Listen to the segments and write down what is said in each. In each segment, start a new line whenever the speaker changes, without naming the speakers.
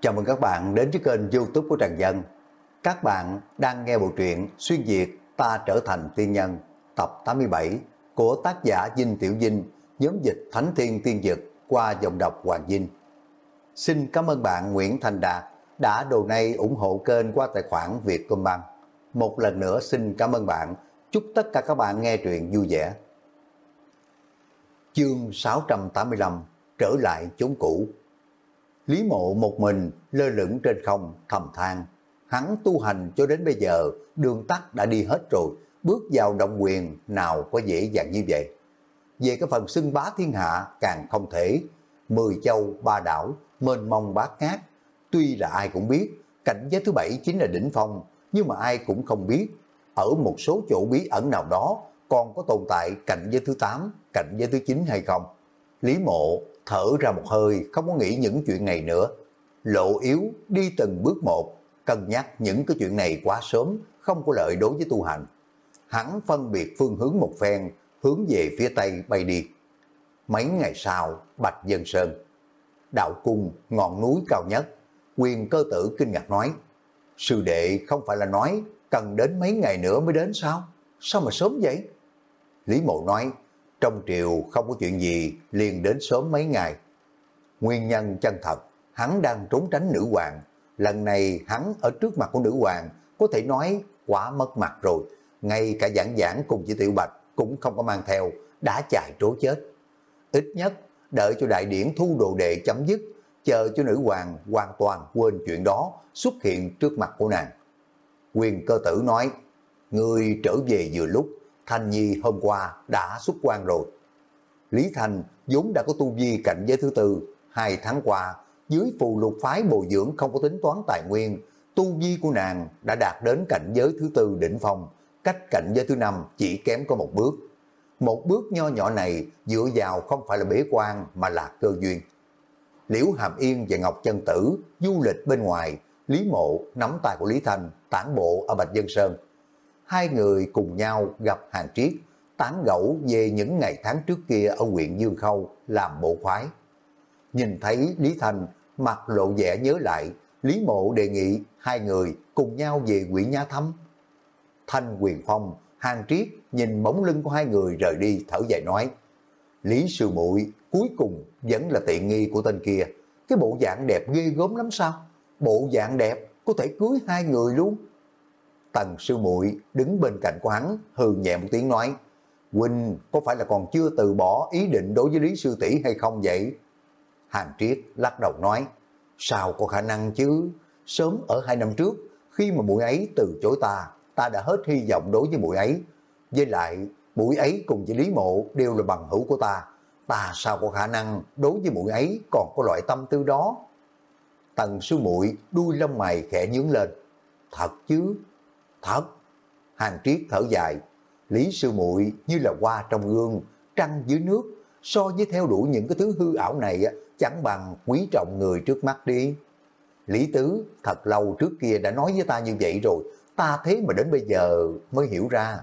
Chào mừng các bạn đến với kênh youtube của Trần Dân. Các bạn đang nghe bộ truyện Xuyên Việt Ta Trở Thành Tiên Nhân tập 87 của tác giả Dinh Tiểu Dinh, nhóm dịch Thánh Thiên Tiên Dực qua giọng đọc Hoàng Dinh. Xin cảm ơn bạn Nguyễn Thành Đạt đã đồ nay ủng hộ kênh qua tài khoản Việt Cẩm Bang. Một lần nữa xin cảm ơn bạn. Chúc tất cả các bạn nghe truyện vui vẻ. Chương 685 Trở lại chốn cũ Lý mộ một mình lơ lửng trên không thầm than. Hắn tu hành cho đến bây giờ đường tắt đã đi hết rồi, bước vào động quyền nào có dễ dàng như vậy. Về cái phần xưng bá thiên hạ càng không thể. Mười châu, ba đảo, mênh mông bát ngát. Tuy là ai cũng biết, cảnh giới thứ bảy chính là đỉnh phong, nhưng mà ai cũng không biết. Ở một số chỗ bí ẩn nào đó còn có tồn tại cảnh giới thứ 8, cảnh giới thứ 9 hay không. Lý mộ thở ra một hơi, không có nghĩ những chuyện này nữa. Lộ yếu, đi từng bước một, cân nhắc những cái chuyện này quá sớm, không có lợi đối với tu hành. Hắn phân biệt phương hướng một phen, hướng về phía tây bay đi. Mấy ngày sau, Bạch Dân Sơn, đạo cung, ngọn núi cao nhất, quyền cơ tử kinh ngạc nói, sư đệ không phải là nói cần đến mấy ngày nữa mới đến sao? Sao mà sớm vậy? Lý Mộ nói, trong triều không có chuyện gì liền đến sớm mấy ngày. Nguyên nhân chân thật, hắn đang trốn tránh nữ hoàng. Lần này hắn ở trước mặt của nữ hoàng có thể nói quá mất mặt rồi. Ngay cả giảng giảng cùng với Tiểu Bạch cũng không có mang theo, đã chạy trốn chết. Ít nhất đợi cho đại điển thu đồ đệ chấm dứt, chờ cho nữ hoàng hoàn toàn quên chuyện đó xuất hiện trước mặt của nàng. Quyền cơ tử nói, người trở về vừa lúc, Thanh Nhi hôm qua đã xuất quan rồi. Lý Thành vốn đã có tu vi cảnh giới thứ tư, hai tháng qua, dưới phù lục phái bồi dưỡng không có tính toán tài nguyên, tu vi của nàng đã đạt đến cảnh giới thứ tư đỉnh phong, cách cảnh giới thứ năm chỉ kém có một bước. Một bước nho nhỏ này dựa vào không phải là bế quan mà là cơ duyên. Liễu Hàm Yên và Ngọc Chân Tử du lịch bên ngoài, Lý Mộ nắm tay của Lý Thành tản bộ ở Bạch Dân Sơn hai người cùng nhau gặp Hàng Triết, tán gẫu về những ngày tháng trước kia ở huyện Dương Khâu làm bộ khoái. Nhìn thấy Lý Thành mặt lộ vẻ nhớ lại, Lý Mộ đề nghị hai người cùng nhau về huyện Nha thấm Thanh Quyền Phong, Hàng Triết nhìn bóng lưng của hai người rời đi thở dài nói, Lý Sư muội cuối cùng vẫn là tiện nghi của tên kia, cái bộ dạng đẹp ghê gớm lắm sao? Bộ dạng đẹp có thể cưới hai người luôn. Tần sư muội đứng bên cạnh của hắn, hừ nhẹ một tiếng nói, Huynh có phải là còn chưa từ bỏ ý định đối với Lý Sư tỷ hay không vậy? Hàng Triết lắc đầu nói, sao có khả năng chứ? Sớm ở hai năm trước, khi mà mũi ấy từ chối ta, ta đã hết hy vọng đối với mũi ấy. Với lại, mũi ấy cùng với Lý Mộ đều là bằng hữu của ta. Ta sao có khả năng đối với mũi ấy còn có loại tâm tư đó? Tần sư muội đuôi lông mày khẽ nhướng lên. Thật chứ, Thật, hàng triết thở dài, Lý sư muội như là hoa trong gương, trăng dưới nước, so với theo đuổi những cái thứ hư ảo này chẳng bằng quý trọng người trước mắt đi. Lý Tứ thật lâu trước kia đã nói với ta như vậy rồi, ta thế mà đến bây giờ mới hiểu ra.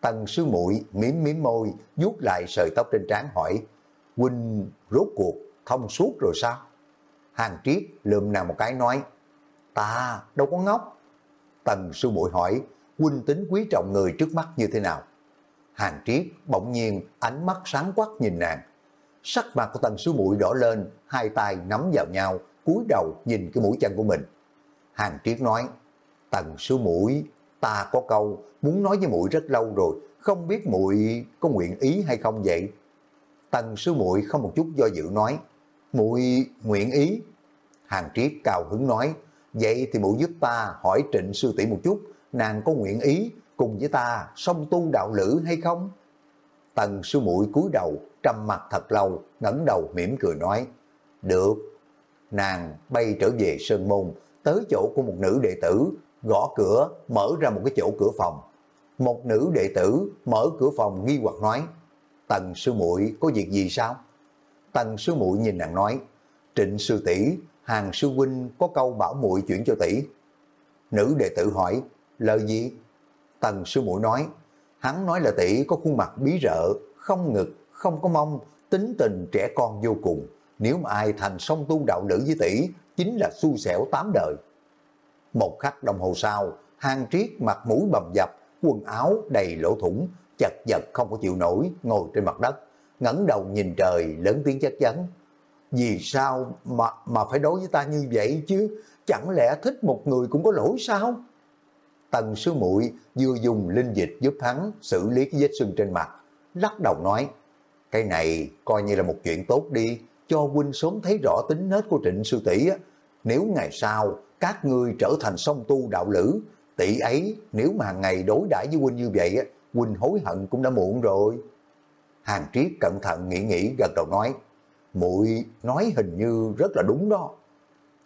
Tần sư muội miếm miếm môi, vuốt lại sợi tóc trên trán hỏi, Huynh rốt cuộc thông suốt rồi sao? Hàng triết lườm nàng một cái nói, ta đâu có ngốc, Tần sư muội hỏi, huynh tính quý trọng người trước mắt như thế nào? Hàng triết bỗng nhiên ánh mắt sáng quắc nhìn nàng. Sắc mặt của tần sư muội đỏ lên, hai tay nắm vào nhau, cúi đầu nhìn cái mũi chân của mình. Hàng triết nói, tần sư muội ta có câu muốn nói với muội rất lâu rồi, không biết muội có nguyện ý hay không vậy? Tần sư muội không một chút do dự nói, muội nguyện ý. Hàng triết cao hứng nói, Vậy thì mụ giúp ta hỏi trịnh sư tỷ một chút, nàng có nguyện ý cùng với ta song tu đạo lữ hay không? Tần sư muội cúi đầu, trầm mặt thật lâu, ngẩng đầu mỉm cười nói, được. Nàng bay trở về Sơn Môn, tới chỗ của một nữ đệ tử, gõ cửa, mở ra một cái chỗ cửa phòng. Một nữ đệ tử mở cửa phòng nghi hoặc nói, Tần sư muội có việc gì sao? Tần sư muội nhìn nàng nói, Trịnh sư tỷ hàng sư huynh có câu bảo muội chuyển cho tỷ. Nữ đệ tử hỏi, lời gì? Tần sư muội nói, hắn nói là tỷ có khuôn mặt bí rợ, không ngực, không có mông, tính tình trẻ con vô cùng. Nếu mà ai thành song tu đạo nữ với tỷ, chính là xui xẻo tám đời. Một khắc đồng hồ sau, hàng triết mặt mũi bầm dập, quần áo đầy lỗ thủng, chật vật không có chịu nổi, ngồi trên mặt đất, ngẩng đầu nhìn trời, lớn tiếng chất vấn. Vì sao mà mà phải đối với ta như vậy chứ? Chẳng lẽ thích một người cũng có lỗi sao? Tần sư muội vừa dùng linh dịch giúp hắn xử lý cái vết sưng trên mặt, lắc đầu nói, cái này coi như là một chuyện tốt đi, cho huynh sớm thấy rõ tính nết của trịnh sư tỷ á. Nếu ngày sau các ngươi trở thành song tu đạo lữ, tỷ ấy nếu mà hàng ngày đối đãi với huynh như vậy á, huynh hối hận cũng đã muộn rồi. Hàng Triết cẩn thận nghĩ nghĩ gật đầu nói, muội nói hình như rất là đúng đó.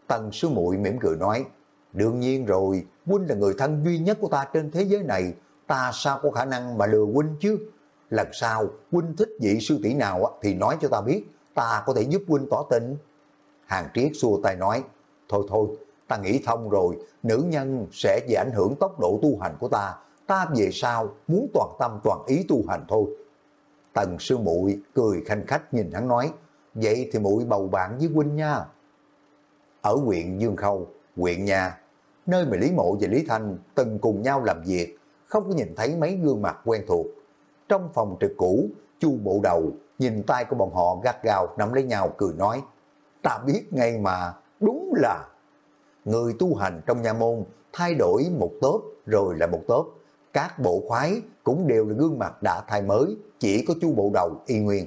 Tần sư muội mỉm cười nói, đương nhiên rồi, huynh là người thân duy nhất của ta trên thế giới này, ta sao có khả năng mà lừa huynh chứ? Lần sau, huynh thích vị sư tỷ nào thì nói cho ta biết, ta có thể giúp huynh tỏ tình. Hàng Triết xua tay nói, thôi thôi, ta nghĩ thông rồi, nữ nhân sẽ bị ảnh hưởng tốc độ tu hành của ta, ta về sau muốn toàn tâm toàn ý tu hành thôi. Tần sư muội cười khanh khách nhìn hắn nói, vậy thì muội bầu bạn với huynh nha. Ở huyện Dương Khâu, huyện nhà, nơi mà Lý Mộ và Lý Thanh từng cùng nhau làm việc, không có nhìn thấy mấy gương mặt quen thuộc. Trong phòng trực cũ, chu bộ đầu nhìn tay của bọn họ gắt gao nắm lấy nhau cười nói, ta biết ngay mà, đúng là người tu hành trong nhà môn thay đổi một tớp rồi lại một tớp. Các bộ khoái cũng đều là gương mặt đã thay mới, chỉ có chu bộ đầu y nguyên.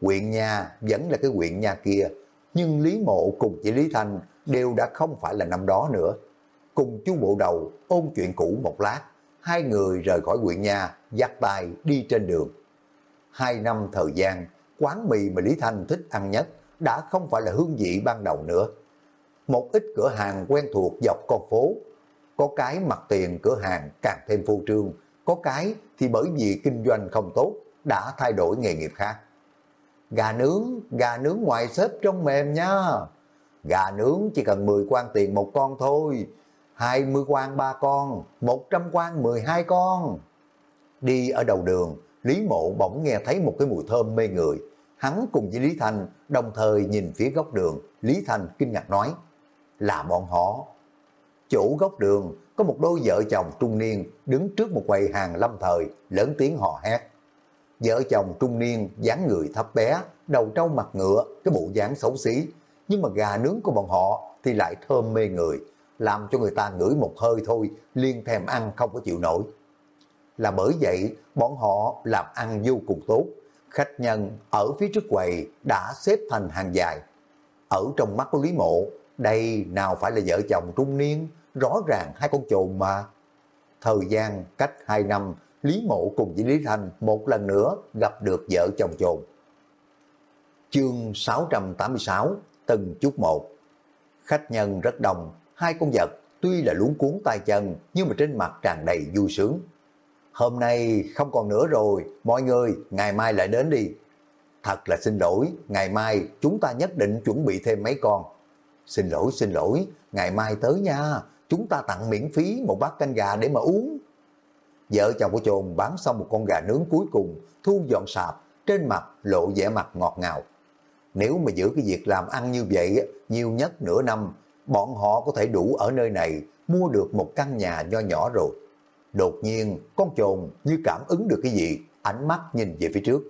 Quyện nhà vẫn là cái quyện nhà kia, nhưng Lý Mộ cùng chị Lý Thanh đều đã không phải là năm đó nữa. Cùng chú bộ đầu ôn chuyện cũ một lát, hai người rời khỏi quyện nhà, dắt tay đi trên đường. Hai năm thời gian, quán mì mà Lý Thanh thích ăn nhất đã không phải là hương vị ban đầu nữa. Một ít cửa hàng quen thuộc dọc con phố, có cái mặt tiền cửa hàng càng thêm phô trương, có cái thì bởi vì kinh doanh không tốt đã thay đổi nghề nghiệp khác. Gà nướng, gà nướng ngoài xếp trong mềm nha. Gà nướng chỉ cần 10 quan tiền một con thôi, 20 quan ba con, 100 quan 12 con. Đi ở đầu đường, Lý Mộ bỗng nghe thấy một cái mùi thơm mê người. Hắn cùng với Lý Thành đồng thời nhìn phía góc đường, Lý Thành kinh ngạc nói, là bọn họ. Chủ góc đường có một đôi vợ chồng trung niên đứng trước một quầy hàng lâm thời, lớn tiếng hò hét. Vợ chồng trung niên dáng người thấp bé, đầu trâu mặt ngựa, cái bộ dáng xấu xí, nhưng mà gà nướng của bọn họ thì lại thơm mê người, làm cho người ta ngửi một hơi thôi, liên thèm ăn không có chịu nổi. Là bởi vậy, bọn họ làm ăn vô cùng tốt. Khách nhân ở phía trước quầy đã xếp thành hàng dài. Ở trong mắt của Lý Mộ, đây nào phải là vợ chồng trung niên, rõ ràng hai con trồn mà. Thời gian cách hai năm, Lý Mộ cùng với Lý Thành một lần nữa gặp được vợ chồng trồn. Chương 686, từng chút một. Khách nhân rất đông, hai con vật tuy là luống cuốn tay chân nhưng mà trên mặt tràn đầy vui sướng. Hôm nay không còn nữa rồi, mọi người ngày mai lại đến đi. Thật là xin lỗi, ngày mai chúng ta nhất định chuẩn bị thêm mấy con. Xin lỗi, xin lỗi, ngày mai tới nha, chúng ta tặng miễn phí một bát canh gà để mà uống. Vợ chồng của chồn bán xong một con gà nướng cuối cùng, thu dọn sạp, trên mặt lộ vẻ mặt ngọt ngào. Nếu mà giữ cái việc làm ăn như vậy, nhiều nhất nửa năm, bọn họ có thể đủ ở nơi này mua được một căn nhà nho nhỏ rồi. Đột nhiên, con chồn như cảm ứng được cái gì, ánh mắt nhìn về phía trước.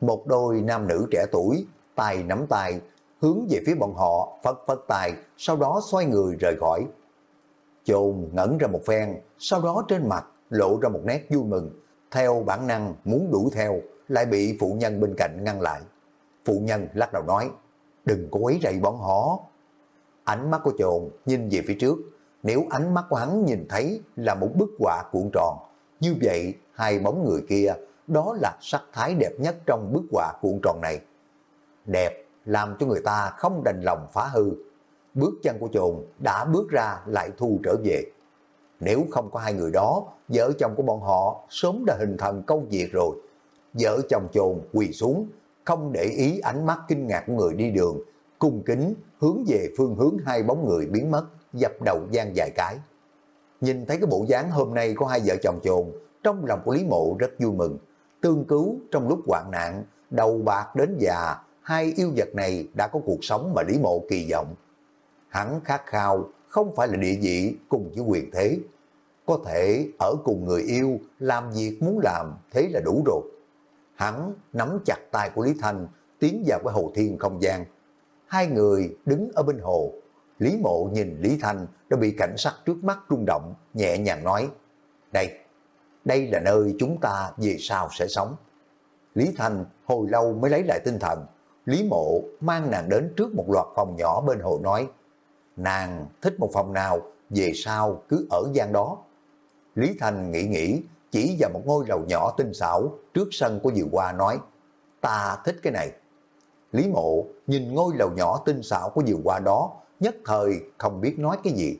Một đôi nam nữ trẻ tuổi, tay nắm tay, hướng về phía bọn họ, phất phất tay, sau đó xoay người rời khỏi. Chồn ngẩn ra một phen, sau đó trên mặt lộ ra một nét vui mừng, theo bản năng muốn đuổi theo, lại bị phụ nhân bên cạnh ngăn lại. Phụ nhân lắc đầu nói, đừng có quấy rầy bọn họ. Ánh mắt của trồn nhìn về phía trước, nếu ánh mắt của hắn nhìn thấy là một bức họa cuộn tròn, như vậy hai bóng người kia, đó là sắc thái đẹp nhất trong bức họa cuộn tròn này. Đẹp làm cho người ta không đành lòng phá hư. Bước chân của trồn đã bước ra lại thu trở về. Nếu không có hai người đó, vợ chồng của bọn họ sớm đã hình thành câu việc rồi. Vợ chồng chồn quỳ xuống, không để ý ánh mắt kinh ngạc của người đi đường, cung kính hướng về phương hướng hai bóng người biến mất, dập đầu gian dài cái. Nhìn thấy cái bộ dáng hôm nay có hai vợ chồng chồn, trong lòng của Lý Mộ rất vui mừng. Tương cứu trong lúc hoạn nạn, đầu bạc đến già, hai yêu vật này đã có cuộc sống mà Lý Mộ kỳ vọng. Hắn khát khao không phải là địa vị cùng với quyền thế. Có thể ở cùng người yêu, làm việc muốn làm, thế là đủ rồi. Hắn nắm chặt tay của Lý Thanh, tiến vào cái hồ thiên không gian. Hai người đứng ở bên hồ. Lý mộ nhìn Lý Thanh đã bị cảnh sắc trước mắt rung động, nhẹ nhàng nói, Đây, đây là nơi chúng ta về sau sẽ sống. Lý Thanh hồi lâu mới lấy lại tinh thần. Lý mộ mang nàng đến trước một loạt phòng nhỏ bên hồ nói, nàng thích một phòng nào, về sau cứ ở gian đó. Lý Thành nghĩ nghĩ, chỉ vào một ngôi lầu nhỏ tinh xảo trước sân của Diệu hoa nói, ta thích cái này. Lý mộ nhìn ngôi lầu nhỏ tinh xảo của Diệu hoa đó, nhất thời không biết nói cái gì.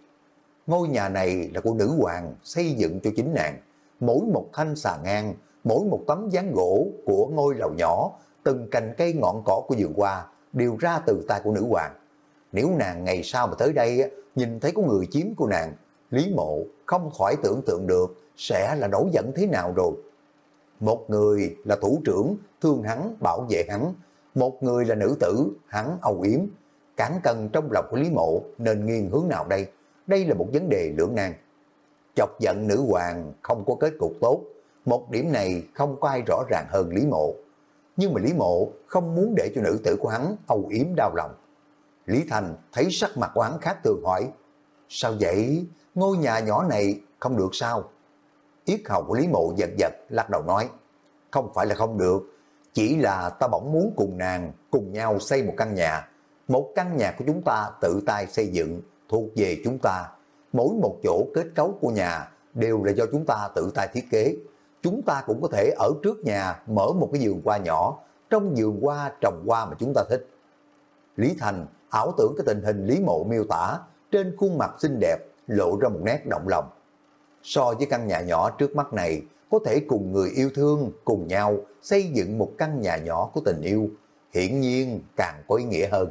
Ngôi nhà này là của nữ hoàng xây dựng cho chính nàng. Mỗi một thanh xà ngang, mỗi một tấm gián gỗ của ngôi lầu nhỏ, từng cành cây ngọn cỏ của Diệu hoa đều ra từ tay của nữ hoàng. Nếu nàng ngày sau mà tới đây nhìn thấy có người chiếm của nàng, Lý Mộ không khỏi tưởng tượng được sẽ là nổi giận thế nào rồi. Một người là thủ trưởng, thương hắn, bảo vệ hắn. Một người là nữ tử, hắn âu yếm. Cản cần trong lòng của Lý Mộ nên nghiêng hướng nào đây? Đây là một vấn đề lưỡng nan. Chọc giận nữ hoàng không có kết cục tốt. Một điểm này không có ai rõ ràng hơn Lý Mộ. Nhưng mà Lý Mộ không muốn để cho nữ tử của hắn âu yếm đau lòng. Lý Thành thấy sắc mặt của hắn khác thường hỏi, sao vậy, ngôi nhà nhỏ này không được sao? Yết hầu của Lý Mộ giật giật, lắc đầu nói, không phải là không được, chỉ là ta bỗng muốn cùng nàng cùng nhau xây một căn nhà. Một căn nhà của chúng ta tự tay xây dựng, thuộc về chúng ta. Mỗi một chỗ kết cấu của nhà đều là do chúng ta tự tay thiết kế. Chúng ta cũng có thể ở trước nhà mở một cái vườn hoa nhỏ, trong vườn hoa trồng hoa mà chúng ta thích. Lý Thành ảo tưởng cái tình hình Lý Mộ miêu tả, trên khuôn mặt xinh đẹp lộ ra một nét động lòng. So với căn nhà nhỏ trước mắt này, có thể cùng người yêu thương cùng nhau xây dựng một căn nhà nhỏ của tình yêu, hiển nhiên càng có ý nghĩa hơn.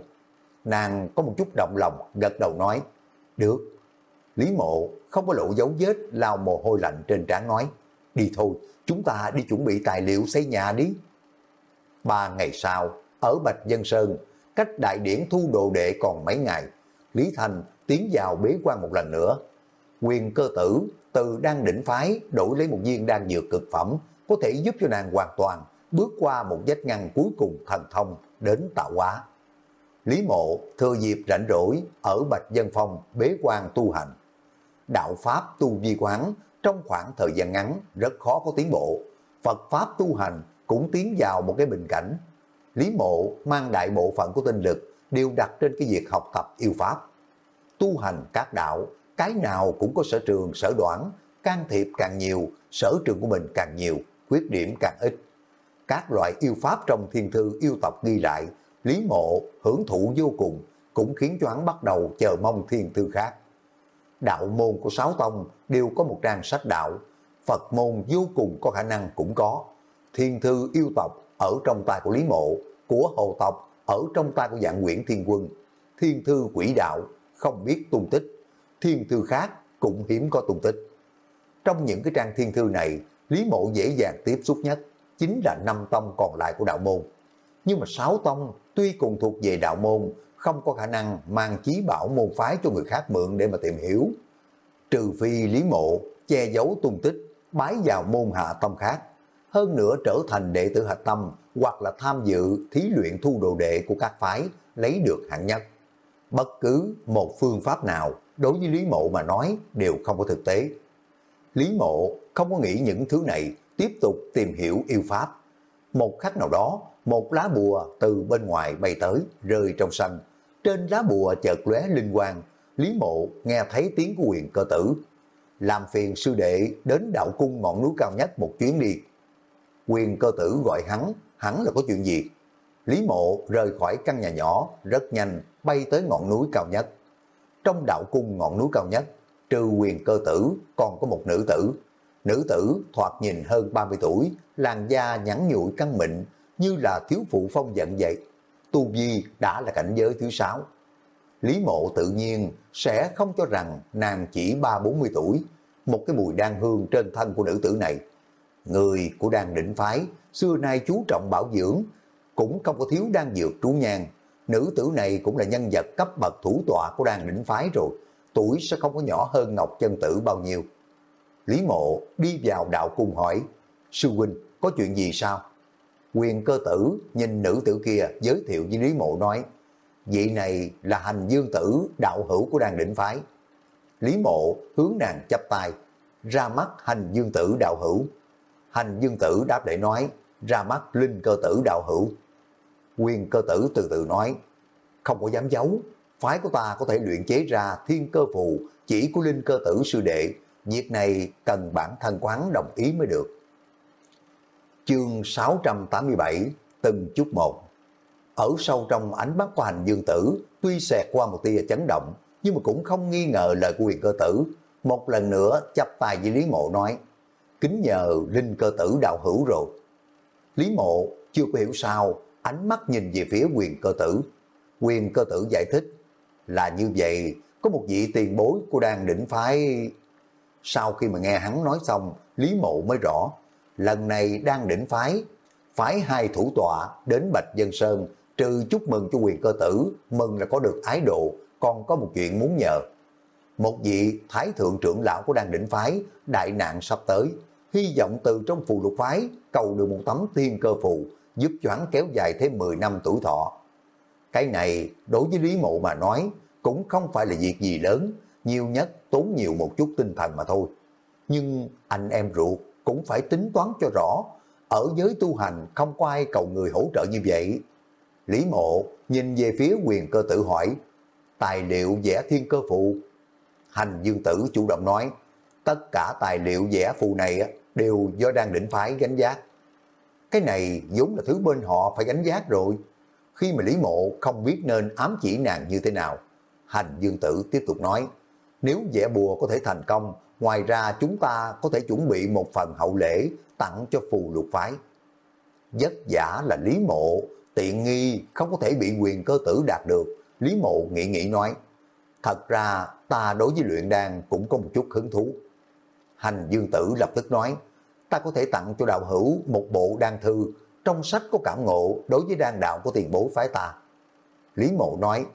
Nàng có một chút động lòng, gật đầu nói, được. Lý mộ không có lộ dấu vết lao mồ hôi lạnh trên trán nói, đi thôi, chúng ta đi chuẩn bị tài liệu xây nhà đi. Ba ngày sau, ở Bạch Dân Sơn, cách đại điển thu đồ đệ còn mấy ngày, Lý Thành tiến vào bế quan một lần nữa. Quyền cơ tử từ đang đỉnh phái đổi lấy một viên đan dược cực phẩm, có thể giúp cho nàng hoàn toàn bước qua một vách ngăn cuối cùng thần thông đến tạo hóa. Lý mộ thừa dịp rảnh rỗi ở Bạch Dân Phong bế quan tu hành. Đạo Pháp tu vi quán trong khoảng thời gian ngắn rất khó có tiến bộ. Phật Pháp tu hành cũng tiến vào một cái bình cảnh Lý Mộ mang đại bộ phận của tinh lực đều đặt trên cái việc học tập yêu Pháp. Tu hành các đạo, cái nào cũng có sở trường, sở đoản, can thiệp càng nhiều, sở trường của mình càng nhiều, khuyết điểm càng ít. Các loại yêu Pháp trong thiên thư yêu tộc ghi lại, Lý Mộ hưởng thụ vô cùng, cũng khiến cho hắn bắt đầu chờ mong thiên thư khác. Đạo môn của sáu tông đều có một trang sách đạo, Phật môn vô cùng có khả năng cũng có. Thiên thư yêu tộc ở trong tay của Lý Mộ, của hồ tộc ở trong tay của dạng Nguyễn Thiên Quân. Thiên thư quỷ đạo không biết tung tích, thiên thư khác cũng hiếm có tung tích. Trong những cái trang thiên thư này, Lý Mộ dễ dàng tiếp xúc nhất chính là năm tông còn lại của đạo môn. Nhưng mà sáu tông tuy cùng thuộc về đạo môn, không có khả năng mang chí bảo môn phái cho người khác mượn để mà tìm hiểu. Trừ phi Lý Mộ che giấu tung tích, bái vào môn hạ tông khác, hơn nữa trở thành đệ tử hạch tâm hoặc là tham dự thí luyện thu đồ đệ của các phái lấy được hạng nhất. Bất cứ một phương pháp nào đối với Lý Mộ mà nói đều không có thực tế. Lý Mộ không có nghĩ những thứ này tiếp tục tìm hiểu yêu pháp. Một khắc nào đó, một lá bùa từ bên ngoài bay tới, rơi trong sân. Trên lá bùa chợt lóe linh quang, Lý Mộ nghe thấy tiếng của quyền cơ tử. Làm phiền sư đệ đến đạo cung ngọn núi cao nhất một chuyến đi. Quyền cơ tử gọi hắn hắn là có chuyện gì? Lý mộ rời khỏi căn nhà nhỏ, rất nhanh, bay tới ngọn núi cao nhất. Trong đạo cung ngọn núi cao nhất, trừ quyền cơ tử, còn có một nữ tử. Nữ tử thoạt nhìn hơn 30 tuổi, làn da nhẵn nhụi căng mịn, như là thiếu phụ phong giận vậy. Tu Vi đã là cảnh giới thứ sáu. Lý mộ tự nhiên sẽ không cho rằng nàng chỉ ba bốn mươi tuổi, một cái mùi đan hương trên thân của nữ tử này. Người của đan định phái xưa nay chú trọng bảo dưỡng, cũng không có thiếu đan dược trú nhang nữ tử này cũng là nhân vật cấp bậc thủ tọa của đàn đỉnh phái rồi, tuổi sẽ không có nhỏ hơn Ngọc Chân Tử bao nhiêu. Lý Mộ đi vào đạo cung hỏi, sư huynh có chuyện gì sao? Quyền cơ tử nhìn nữ tử kia giới thiệu với Lý Mộ nói, vị này là hành dương tử đạo hữu của đàn đỉnh phái. Lý Mộ hướng nàng chắp tay, ra mắt hành dương tử đạo hữu. Hành dương tử đáp lại nói, ra mắt linh cơ tử đạo hữu. Quyền cơ tử từ từ nói, không có dám giấu, phái của ta có thể luyện chế ra thiên cơ phù chỉ của linh cơ tử sư đệ, việc này cần bản thân quán đồng ý mới được. Chương 687 Từng chút một Ở sâu trong ánh mắt của hành dương tử, tuy xẹt qua một tia chấn động, nhưng mà cũng không nghi ngờ lời của quyền cơ tử. Một lần nữa chắp tay với Lý Mộ nói, kính nhờ linh cơ tử đạo hữu rồi. Lý Mộ chưa có hiểu sao, ánh mắt nhìn về phía quyền cơ tử. Quyền cơ tử giải thích, là như vậy, có một vị tiền bối của Đang đỉnh phái. Sau khi mà nghe hắn nói xong, Lý Mộ mới rõ, lần này đang đỉnh phái, phái hai thủ tọa đến Bạch Dân Sơn, trừ chúc mừng cho quyền cơ tử, mừng là có được ái độ, còn có một chuyện muốn nhờ. Một vị thái thượng trưởng lão của Đang đỉnh phái, đại nạn sắp tới, hy vọng từ trong phù lục phái cầu được một tấm tiên cơ phù, giúp cho hắn kéo dài thêm 10 năm tuổi thọ. Cái này đối với Lý Mộ mà nói cũng không phải là việc gì lớn, nhiều nhất tốn nhiều một chút tinh thần mà thôi. Nhưng anh em ruột cũng phải tính toán cho rõ, ở giới tu hành không có ai cầu người hỗ trợ như vậy. Lý Mộ nhìn về phía quyền cơ tử hỏi, tài liệu vẽ thiên cơ phụ. Hành dương tử chủ động nói, tất cả tài liệu vẽ phù này đều do đang định phái gánh giác. Cái này vốn là thứ bên họ phải gánh giác rồi. Khi mà Lý Mộ không biết nên ám chỉ nàng như thế nào, Hành Dương Tử tiếp tục nói, nếu vẽ bùa có thể thành công, ngoài ra chúng ta có thể chuẩn bị một phần hậu lễ tặng cho phù lục phái. Vất giả là Lý Mộ, tiện nghi không có thể bị quyền cơ tử đạt được. Lý Mộ nghĩ nghĩ nói, thật ra ta đối với luyện đan cũng có một chút hứng thú. Hành Dương Tử lập tức nói, ta có thể tặng cho đạo hữu một bộ đan thư, trong sách có cảm ngộ đối với đan đạo của tiền bối phái ta. Lý Mộ nói,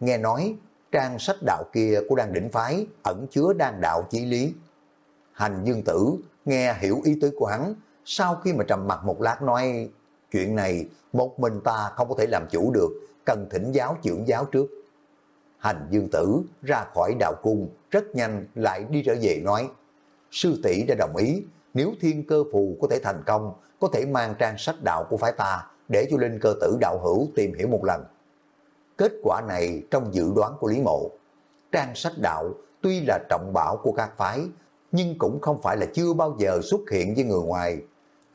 nghe nói trang sách đạo kia của đan đỉnh phái ẩn chứa đan đạo chí lý. Hành Dương Tử nghe hiểu ý tứ của hắn, sau khi mà trầm mặt một lát nói, chuyện này một mình ta không có thể làm chủ được, cần thỉnh giáo trưởng giáo trước. Hành Dương Tử ra khỏi đạo cung, rất nhanh lại đi trở về nói, sư tỷ đã đồng ý, nếu thiên cơ phù có thể thành công, có thể mang trang sách đạo của phái ta để cho linh cơ tử đạo hữu tìm hiểu một lần. Kết quả này trong dự đoán của Lý Mộ. Trang sách đạo tuy là trọng bảo của các phái, nhưng cũng không phải là chưa bao giờ xuất hiện với người ngoài.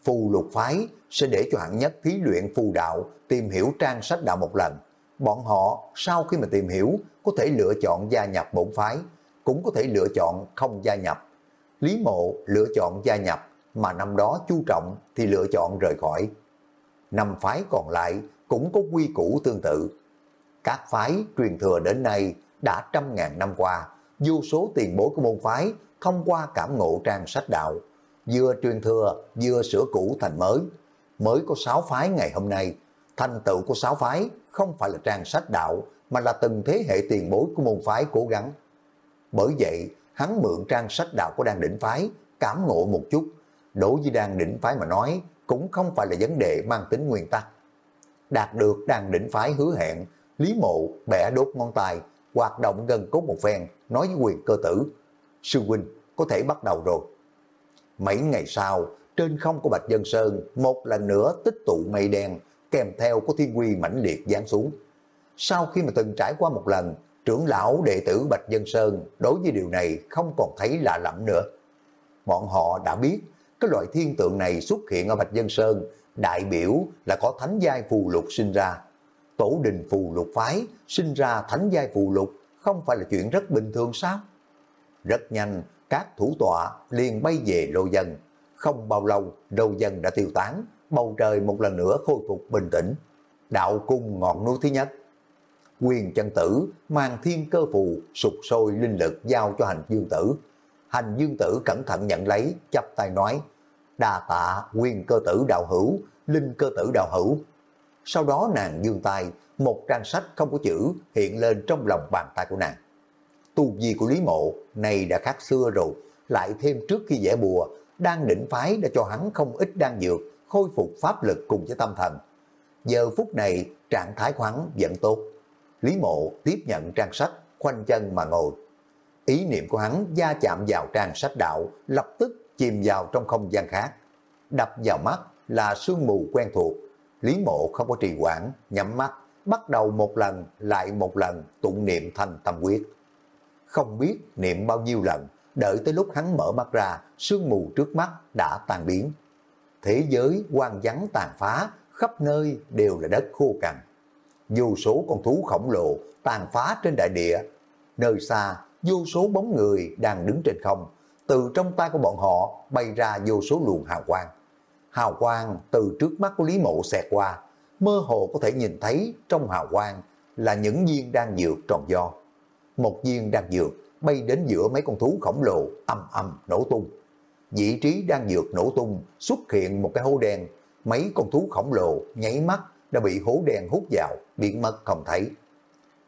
Phù lục phái sẽ để cho hạng nhất thí luyện phù đạo tìm hiểu trang sách đạo một lần. Bọn họ sau khi mà tìm hiểu có thể lựa chọn gia nhập bổn phái, cũng có thể lựa chọn không gia nhập. Lý mộ lựa chọn gia nhập, mà năm đó chu trọng thì lựa chọn rời khỏi. Năm phái còn lại cũng có quy củ tương tự. Các phái truyền thừa đến nay đã trăm ngàn năm qua, vô số tiền bối của môn phái thông qua cảm ngộ trang sách đạo, vừa truyền thừa vừa sửa cũ thành mới. Mới có sáu phái ngày hôm nay, thành tựu của sáu phái không phải là trang sách đạo mà là từng thế hệ tiền bối của môn phái cố gắng. Bởi vậy, hắn mượn trang sách đạo của đan đỉnh phái, cảm ngộ một chút. Đối với đan đỉnh phái mà nói, cũng không phải là vấn đề mang tính nguyên tắc. Đạt được đan đỉnh phái hứa hẹn, Lý Mộ bẻ đốt ngón tay, hoạt động gần cốt một phen, nói với quyền cơ tử. Sư huynh có thể bắt đầu rồi. Mấy ngày sau, trên không của Bạch Dân Sơn một lần nữa tích tụ mây đen, kèm theo có thiên quy mãnh liệt giáng xuống. Sau khi mà từng trải qua một lần, trưởng lão đệ tử Bạch Dân Sơn đối với điều này không còn thấy lạ lẫm nữa. Bọn họ đã biết cái loại thiên tượng này xuất hiện ở Bạch Dân Sơn đại biểu là có thánh giai phù lục sinh ra. Tổ đình phù lục phái sinh ra thánh giai phù lục không phải là chuyện rất bình thường sao? Rất nhanh, các thủ tọa liền bay về lô dân. Không bao lâu, lô dân đã tiêu tán, bầu trời một lần nữa khôi phục bình tĩnh. Đạo cung ngọn núi thứ nhất. Quyền chân tử mang thiên cơ phù sụp sôi linh lực giao cho hành dương tử. Hành dương tử cẩn thận nhận lấy, chắp tay nói, Đà tạ quyền cơ tử đạo hữu, linh cơ tử đạo hữu. Sau đó nàng dương tay, một trang sách không có chữ hiện lên trong lòng bàn tay của nàng. Tu vi của Lý Mộ này đã khác xưa rồi, lại thêm trước khi vẽ bùa, đang đỉnh phái đã cho hắn không ít đan dược, khôi phục pháp lực cùng với tâm thần. Giờ phút này, trạng thái của hắn vẫn tốt. Lý Mộ tiếp nhận trang sách, khoanh chân mà ngồi. Ý niệm của hắn gia chạm vào trang sách đạo, lập tức chìm vào trong không gian khác. Đập vào mắt là sương mù quen thuộc. Lý Mộ không có trì quản, nhắm mắt, bắt đầu một lần lại một lần tụng niệm thành tâm quyết. Không biết niệm bao nhiêu lần, đợi tới lúc hắn mở mắt ra, sương mù trước mắt đã tan biến. Thế giới quang vắng tàn phá, khắp nơi đều là đất khô cằn. Vô số con thú khổng lồ tàn phá trên đại địa, nơi xa vô số bóng người đang đứng trên không, từ trong tay của bọn họ bay ra vô số luồng hào quang. Hào quang từ trước mắt của Lý Mộ xẹt qua, mơ hồ có thể nhìn thấy trong hào quang là những viên đang dược tròn do. Một viên đang dược bay đến giữa mấy con thú khổng lồ âm âm nổ tung. Vị trí đang dược nổ tung xuất hiện một cái hố đen, mấy con thú khổng lồ nháy mắt đã bị hố đen hút vào, biến mất không thấy.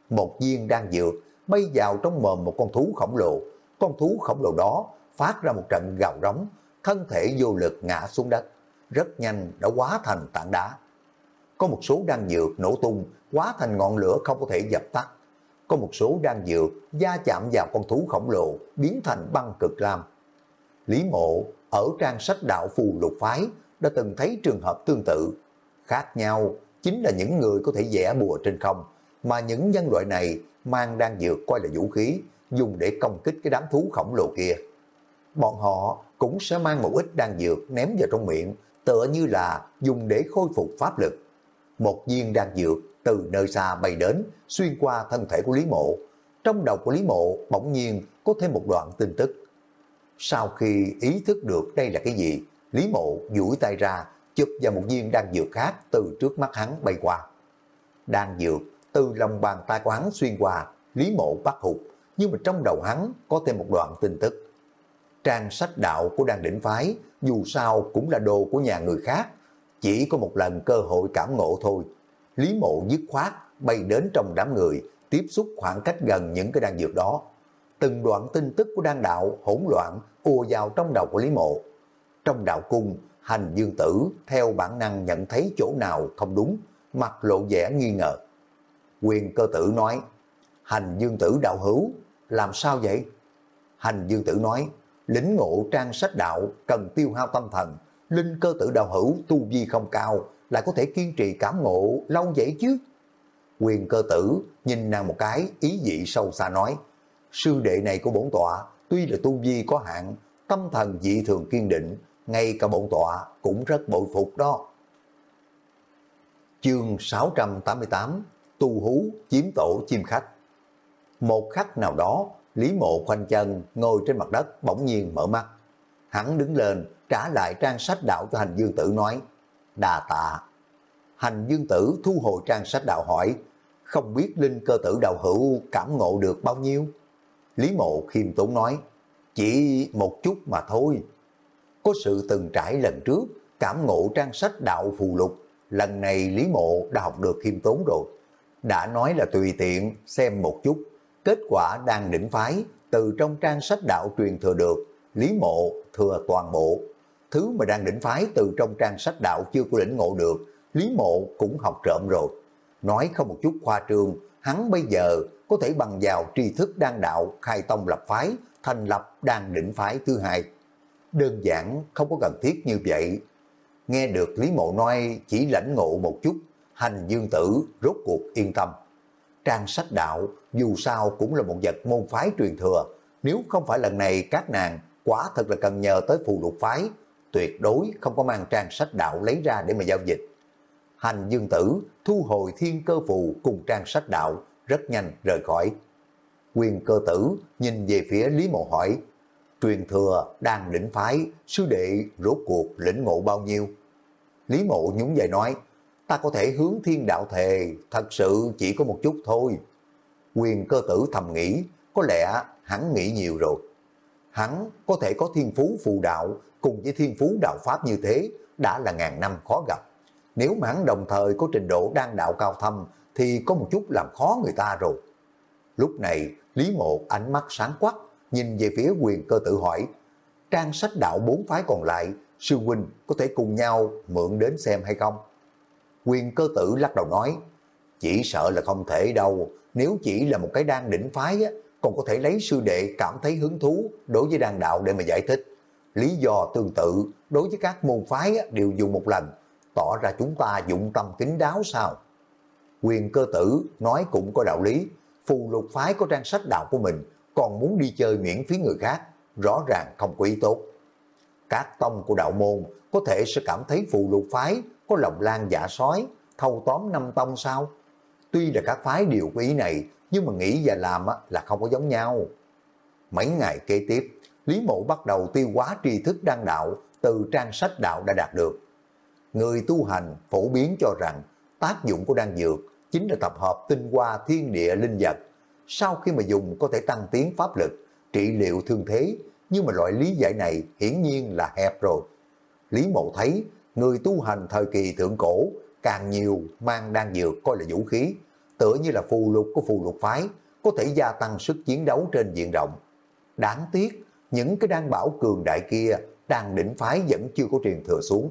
Một viên đan dược bay vào trong mồm một con thú khổng lồ, con thú khổng lồ đó phát ra một trận gào rống, thân thể vô lực ngã xuống đất, rất nhanh đã hóa thành tảng đá. Có một số đan dược nổ tung, hóa thành ngọn lửa không có thể dập tắt. Có một số đan dược da chạm vào con thú khổng lồ, biến thành băng cực lam. Lý mộ ở trang sách đạo phù lục phái đã từng thấy trường hợp tương tự. Khác nhau chính là những người có thể vẽ bùa trên không, mà những nhân loại này mang đan dược coi là vũ khí, dùng để công kích cái đám thú khổng lồ kia. Bọn họ cũng sẽ mang một ít đan dược ném vào trong miệng, tựa như là dùng để khôi phục pháp lực. Một viên đan dược từ nơi xa bay đến, xuyên qua thân thể của Lý Mộ. Trong đầu của Lý Mộ bỗng nhiên có thêm một đoạn tin tức. Sau khi ý thức được đây là cái gì, Lý Mộ duỗi tay ra, chụp vào một viên đan dược khác từ trước mắt hắn bay qua. Đan dược từ lòng bàn tay của hắn xuyên qua, Lý Mộ bắt hụt, nhưng mà trong đầu hắn có thêm một đoạn tin tức. Trang sách đạo của đan đỉnh phái, dù sao cũng là đồ của nhà người khác, chỉ có một lần cơ hội cảm ngộ thôi. Lý Mộ dứt khoát bay đến trong đám người, tiếp xúc khoảng cách gần những cái đan dược đó. Từng đoạn tin tức của đan đạo hỗn loạn ùa vào trong đầu của Lý Mộ. Trong đạo cung, hành dương tử theo bản năng nhận thấy chỗ nào không đúng, mặt lộ vẻ nghi ngờ. Quyền cơ tử nói, hành dương tử đạo hữu, làm sao vậy? Hành dương tử nói, lĩnh ngộ trang sách đạo cần tiêu hao tâm thần, linh cơ tử đạo hữu tu vi không cao, lại có thể kiên trì cảm ngộ lâu vậy chứ. Quyền cơ tử nhìn nàng một cái ý dị sâu xa nói, sư đệ này của bổn tọa tuy là tu vi có hạn, tâm thần dị thường kiên định, ngay cả bộ tọa cũng rất bội phục đó. Chương 688 Tu hú chiếm tổ chim khách Một khắc nào đó, Lý Mộ khoanh chân ngồi trên mặt đất bỗng nhiên mở mắt. Hắn đứng lên trả lại trang sách đạo cho hành dương tử nói Đà tạ. Hành dương tử thu hồi trang sách đạo hỏi không biết linh cơ tử đạo hữu cảm ngộ được bao nhiêu? Lý Mộ khiêm tốn nói chỉ một chút mà thôi. Có sự từng trải lần trước, cảm ngộ trang sách đạo phù lục, lần này Lý Mộ đã học được khiêm tốn rồi. Đã nói là tùy tiện, xem một chút, kết quả đang đỉnh phái, từ trong trang sách đạo truyền thừa được, Lý Mộ thừa toàn bộ. Thứ mà đang đỉnh phái từ trong trang sách đạo chưa có lĩnh ngộ được, Lý Mộ cũng học trộm rồi. Nói không một chút khoa trương, hắn bây giờ có thể bằng vào tri thức đan đạo khai tông lập phái, thành lập đan đỉnh phái thứ hai. Đơn giản không có cần thiết như vậy. Nghe được Lý Mộ nói chỉ lãnh ngộ một chút, hành dương tử rốt cuộc yên tâm. Trang sách đạo dù sao cũng là một vật môn phái truyền thừa, nếu không phải lần này các nàng quả thật là cần nhờ tới phù lục phái, tuyệt đối không có mang trang sách đạo lấy ra để mà giao dịch. Hành dương tử thu hồi thiên cơ phù cùng trang sách đạo rất nhanh rời khỏi. Quyền cơ tử nhìn về phía Lý Mộ hỏi, truyền thừa đang lĩnh phái, sư đệ rốt cuộc lĩnh ngộ bao nhiêu? Lý Mộ nhún vai nói, ta có thể hướng thiên đạo thề, thật sự chỉ có một chút thôi. Quyền cơ tử thầm nghĩ, có lẽ hắn nghĩ nhiều rồi. Hắn có thể có thiên phú phù đạo cùng với thiên phú đạo pháp như thế đã là ngàn năm khó gặp. Nếu mà hắn đồng thời có trình độ đang đạo cao thâm thì có một chút làm khó người ta rồi. Lúc này, Lý Mộ ánh mắt sáng quắc, nhìn về phía quyền cơ tử hỏi, trang sách đạo bốn phái còn lại, sư huynh có thể cùng nhau mượn đến xem hay không? Quyền cơ tử lắc đầu nói, chỉ sợ là không thể đâu, nếu chỉ là một cái đan đỉnh phái á, còn có thể lấy sư đệ cảm thấy hứng thú đối với đan đạo để mà giải thích. Lý do tương tự đối với các môn phái á, đều dùng một lần, tỏ ra chúng ta dụng tâm kính đáo sao? Quyền cơ tử nói cũng có đạo lý, phù lục phái có trang sách đạo của mình, còn muốn đi chơi miễn phí người khác, rõ ràng không có ý tốt. Các tông của đạo môn có thể sẽ cảm thấy phù lục phái có lòng lan giả sói, thâu tóm năm tông sao? Tuy là các phái đều có ý này, nhưng mà nghĩ và làm là không có giống nhau. Mấy ngày kế tiếp, Lý Mộ bắt đầu tiêu hóa tri thức đăng đạo từ trang sách đạo đã đạt được. Người tu hành phổ biến cho rằng tác dụng của đan dược chính là tập hợp tinh hoa thiên địa linh vật. Sau khi mà dùng có thể tăng tiến pháp lực, trị liệu thương thế, nhưng mà loại lý giải này hiển nhiên là hẹp rồi. Lý Mộ thấy người tu hành thời kỳ thượng cổ càng nhiều mang đan dược coi là vũ khí, tựa như là phù lục của phù lục phái, có thể gia tăng sức chiến đấu trên diện rộng. Đáng tiếc, những cái đan bảo cường đại kia, đan đỉnh phái vẫn chưa có truyền thừa xuống.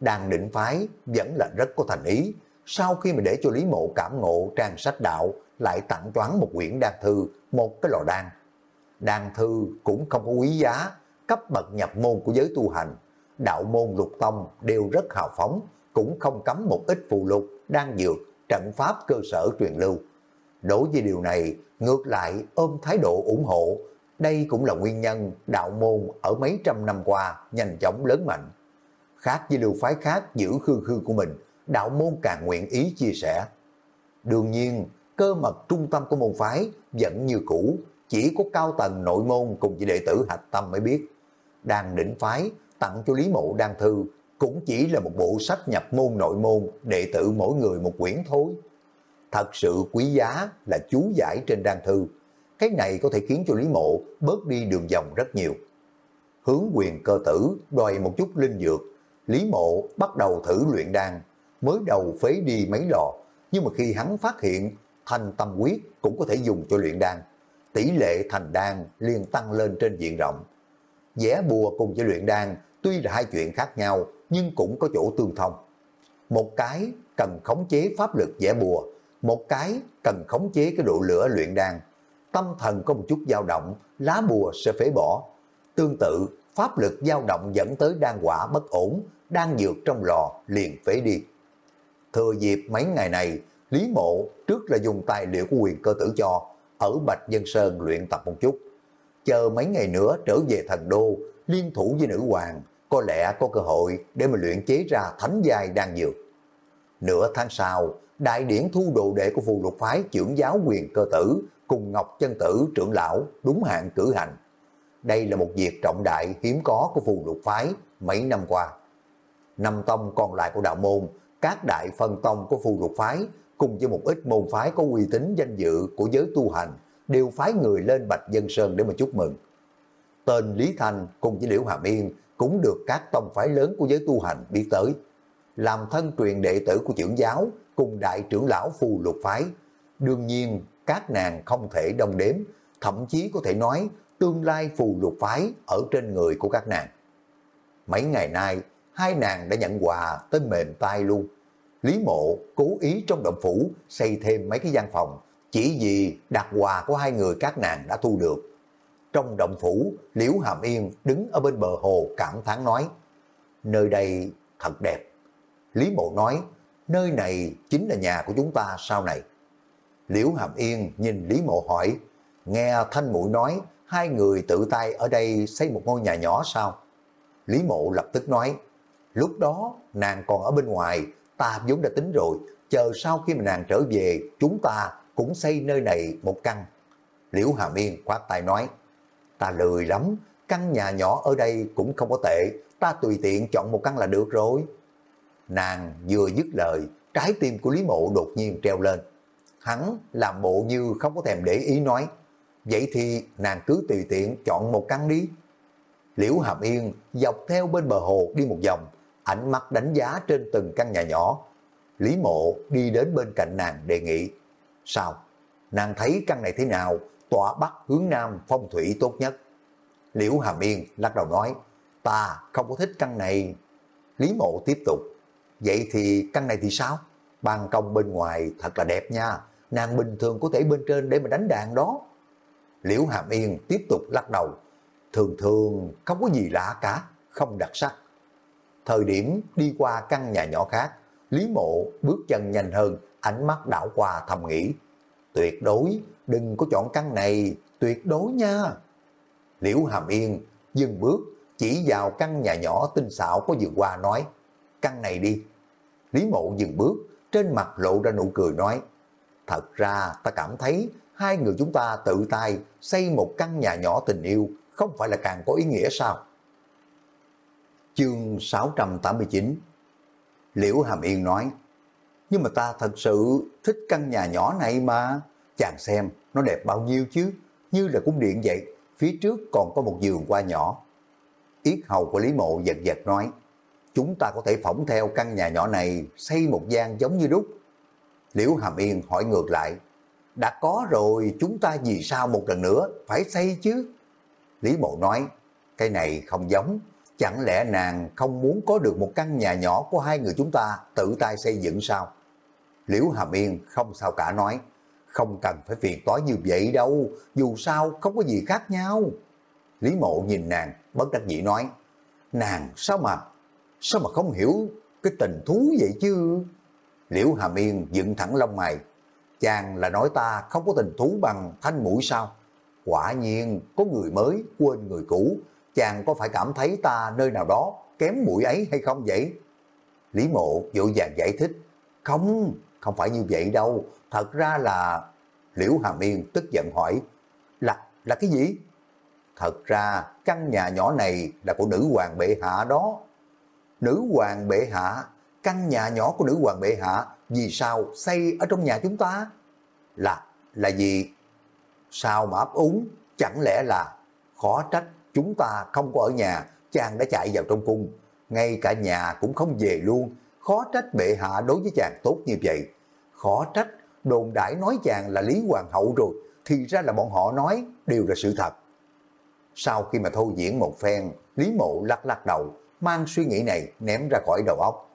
Đan đỉnh phái vẫn là rất có thành ý, sau khi mà để cho Lý Mộ cảm ngộ trang sách đạo, lại tặng toán một quyển đan thư, một cái lò đan. Đan thư cũng không có quý giá, cấp bậc nhập môn của giới tu hành. Đạo môn lục tông đều rất hào phóng, cũng không cấm một ít phù lục, đan dược, trận pháp cơ sở truyền lưu. Đối với điều này, ngược lại ôm thái độ ủng hộ, đây cũng là nguyên nhân đạo môn ở mấy trăm năm qua nhanh chóng lớn mạnh. Khác với lưu phái khác giữ khư khư của mình, đạo môn càng nguyện ý chia sẻ. Đương nhiên, cơ mật trung tâm của môn phái vẫn như cũ, chỉ có cao tầng nội môn cùng với đệ tử hạch tâm mới biết. Đàn đỉnh phái tặng cho Lý Mộ Đan Thư cũng chỉ là một bộ sách nhập môn nội môn, đệ tử mỗi người một quyển thôi. Thật sự quý giá là chú giải trên đan thư. Cái này có thể khiến cho Lý Mộ bớt đi đường vòng rất nhiều. Hướng quyền cơ tử đòi một chút linh dược. Lý Mộ bắt đầu thử luyện đan. Mới đầu phế đi mấy lò, nhưng mà khi hắn phát hiện thành tâm quyết cũng có thể dùng cho luyện đan. Tỷ lệ thành đan liền tăng lên trên diện rộng. Vẽ bùa cùng với luyện đan tuy là hai chuyện khác nhau, nhưng cũng có chỗ tương thông. Một cái cần khống chế pháp lực vẽ bùa, một cái cần khống chế cái độ lửa luyện đan. Tâm thần có một chút dao động, lá bùa sẽ phế bỏ. Tương tự, pháp lực dao động dẫn tới đan quả bất ổn, đang dược trong lò liền phế đi. Thừa dịp mấy ngày này, Lý Mộ trước là dùng tài liệu của quyền cơ tử cho, ở Bạch Dân Sơn luyện tập một chút. Chờ mấy ngày nữa trở về thần đô, liên thủ với nữ hoàng, có lẽ có cơ hội để mà luyện chế ra thánh giai đan dược. Nửa tháng sau, đại điển thu đồ đệ của phù lục phái trưởng giáo quyền cơ tử cùng Ngọc Chân Tử trưởng lão đúng hạn cử hành. Đây là một việc trọng đại hiếm có của phù lục phái mấy năm qua. Năm tông còn lại của đạo môn, các đại phân tông của phù lục phái cùng với một ít môn phái có uy tín danh dự của giới tu hành đều phái người lên Bạch Dân Sơn để mà chúc mừng. Tên Lý Thành cùng với Liễu Hàm Yên cũng được các tông phái lớn của giới tu hành biết tới. Làm thân truyền đệ tử của trưởng giáo cùng đại trưởng lão phù lục phái. Đương nhiên, các nàng không thể đông đếm, thậm chí có thể nói tương lai phù lục phái ở trên người của các nàng. Mấy ngày nay, hai nàng đã nhận quà tới mềm tay luôn. Lý mộ cố ý trong động phủ xây thêm mấy cái gian phòng, chỉ vì đặt quà của hai người các nàng đã thu được trong động phủ, Liễu Hàm Yên đứng ở bên bờ hồ cảm thán nói, nơi đây thật đẹp. Lý Mộ nói, nơi này chính là nhà của chúng ta sau này. Liễu Hàm Yên nhìn Lý Mộ hỏi, nghe Thanh Mũi nói, hai người tự tay ở đây xây một ngôi nhà nhỏ sao? Lý Mộ lập tức nói, lúc đó nàng còn ở bên ngoài, ta vốn đã tính rồi, chờ sau khi mà nàng trở về, chúng ta cũng xây nơi này một căn. Liễu Hàm Yên khoát tay nói, ta lười lắm, căn nhà nhỏ ở đây cũng không có tệ, ta tùy tiện chọn một căn là được rồi. Nàng vừa dứt lời, trái tim của Lý Mộ đột nhiên treo lên. Hắn làm bộ như không có thèm để ý nói, vậy thì nàng cứ tùy tiện chọn một căn đi. Liễu Hàm Yên dọc theo bên bờ hồ đi một vòng, ánh mắt đánh giá trên từng căn nhà nhỏ. Lý mộ đi đến bên cạnh nàng đề nghị. Sao? Nàng thấy căn này thế nào? Tọa bắc hướng nam phong thủy tốt nhất. Liễu Hàm Yên lắc đầu nói, ta không có thích căn này. Lý mộ tiếp tục, vậy thì căn này thì sao? Ban công bên ngoài thật là đẹp nha, nàng bình thường có thể bên trên để mà đánh đàn đó. Liễu Hàm Yên tiếp tục lắc đầu, thường thường không có gì lạ cả, không đặc sắc. Thời điểm đi qua căn nhà nhỏ khác, Lý Mộ bước chân nhanh hơn, ánh mắt đảo qua thầm nghĩ. Tuyệt đối, đừng có chọn căn này, tuyệt đối nha. Liễu Hàm Yên dừng bước, chỉ vào căn nhà nhỏ tinh xảo có vườn qua nói, căn này đi. Lý Mộ dừng bước, trên mặt lộ ra nụ cười nói, thật ra ta cảm thấy hai người chúng ta tự tay xây một căn nhà nhỏ tình yêu không phải là càng có ý nghĩa sao? Chương 689 Liễu Hàm Yên nói, nhưng mà ta thật sự thích căn nhà nhỏ này mà, chàng xem nó đẹp bao nhiêu chứ, như là cung điện vậy, phía trước còn có một giường qua nhỏ. Yết hầu của Lý Mộ giật giật nói, chúng ta có thể phỏng theo căn nhà nhỏ này xây một gian giống như đúc. Liễu Hàm Yên hỏi ngược lại, đã có rồi chúng ta vì sao một lần nữa phải xây chứ? Lý Mộ nói, cái này không giống, chẳng lẽ nàng không muốn có được một căn nhà nhỏ của hai người chúng ta tự tay xây dựng sao? Liễu Hàm Yên không sao cả nói, không cần phải phiền toái như vậy đâu, dù sao không có gì khác nhau. Lý Mộ nhìn nàng, bất đắc dĩ nói, nàng sao mà, sao mà không hiểu cái tình thú vậy chứ? Liễu Hàm Yên dựng thẳng lông mày, chàng là nói ta không có tình thú bằng thanh mũi sao? Quả nhiên có người mới quên người cũ, chàng có phải cảm thấy ta nơi nào đó kém mũi ấy hay không vậy? Lý Mộ vội vàng giải thích, không, không phải như vậy đâu, thật ra là... Liễu Hàm Yên tức giận hỏi, là, là cái gì? Thật ra căn nhà nhỏ này là của nữ hoàng bệ hạ đó. Nữ hoàng bệ hạ, căn nhà nhỏ của nữ hoàng bệ hạ, vì sao xây ở trong nhà chúng ta? Là, là gì? Sao mà ấp úng? Chẳng lẽ là khó trách chúng ta không có ở nhà, chàng đã chạy vào trong cung. Ngay cả nhà cũng không về luôn, khó trách bệ hạ đối với chàng tốt như vậy. Khó trách đồn đãi nói chàng là Lý Hoàng hậu rồi, thì ra là bọn họ nói đều là sự thật. Sau khi mà thâu diễn một phen, Lý Mộ lắc lắc đầu, mang suy nghĩ này ném ra khỏi đầu óc.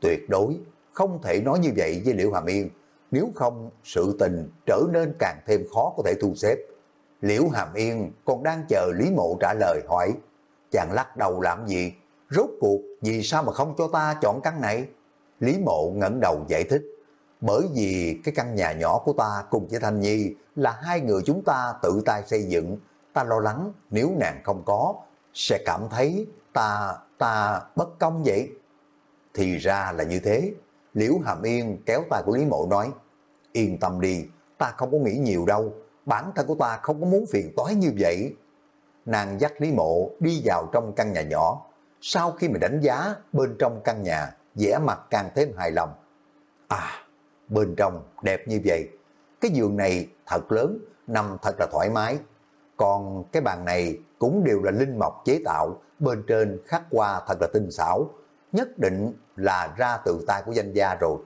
Tuyệt đối, không thể nói như vậy với Liễu Hàm Yên, nếu không sự tình trở nên càng thêm khó có thể thu xếp. Liễu Hàm Yên còn đang chờ Lý Mộ trả lời hỏi, chàng lắc đầu làm gì? Rốt cuộc vì sao mà không cho ta chọn căn này? Lý Mộ ngẩng đầu giải thích, bởi vì cái căn nhà nhỏ của ta cùng với Thanh Nhi là hai người chúng ta tự tay xây dựng, ta lo lắng nếu nàng không có, sẽ cảm thấy ta, ta bất công vậy. Thì ra là như thế, Liễu Hàm Yên kéo tay của Lý Mộ nói, yên tâm đi, ta không có nghĩ nhiều đâu, bản thân của ta không có muốn phiền toái như vậy. Nàng dắt Lý Mộ đi vào trong căn nhà nhỏ, sau khi mà đánh giá bên trong căn nhà, vẻ mặt càng thêm hài lòng. À, bên trong đẹp như vậy, cái giường này thật lớn, nằm thật là thoải mái. Còn cái bàn này cũng đều là linh mộc chế tạo, bên trên khắc qua thật là tinh xảo, nhất định là ra từ tay của danh gia rồi.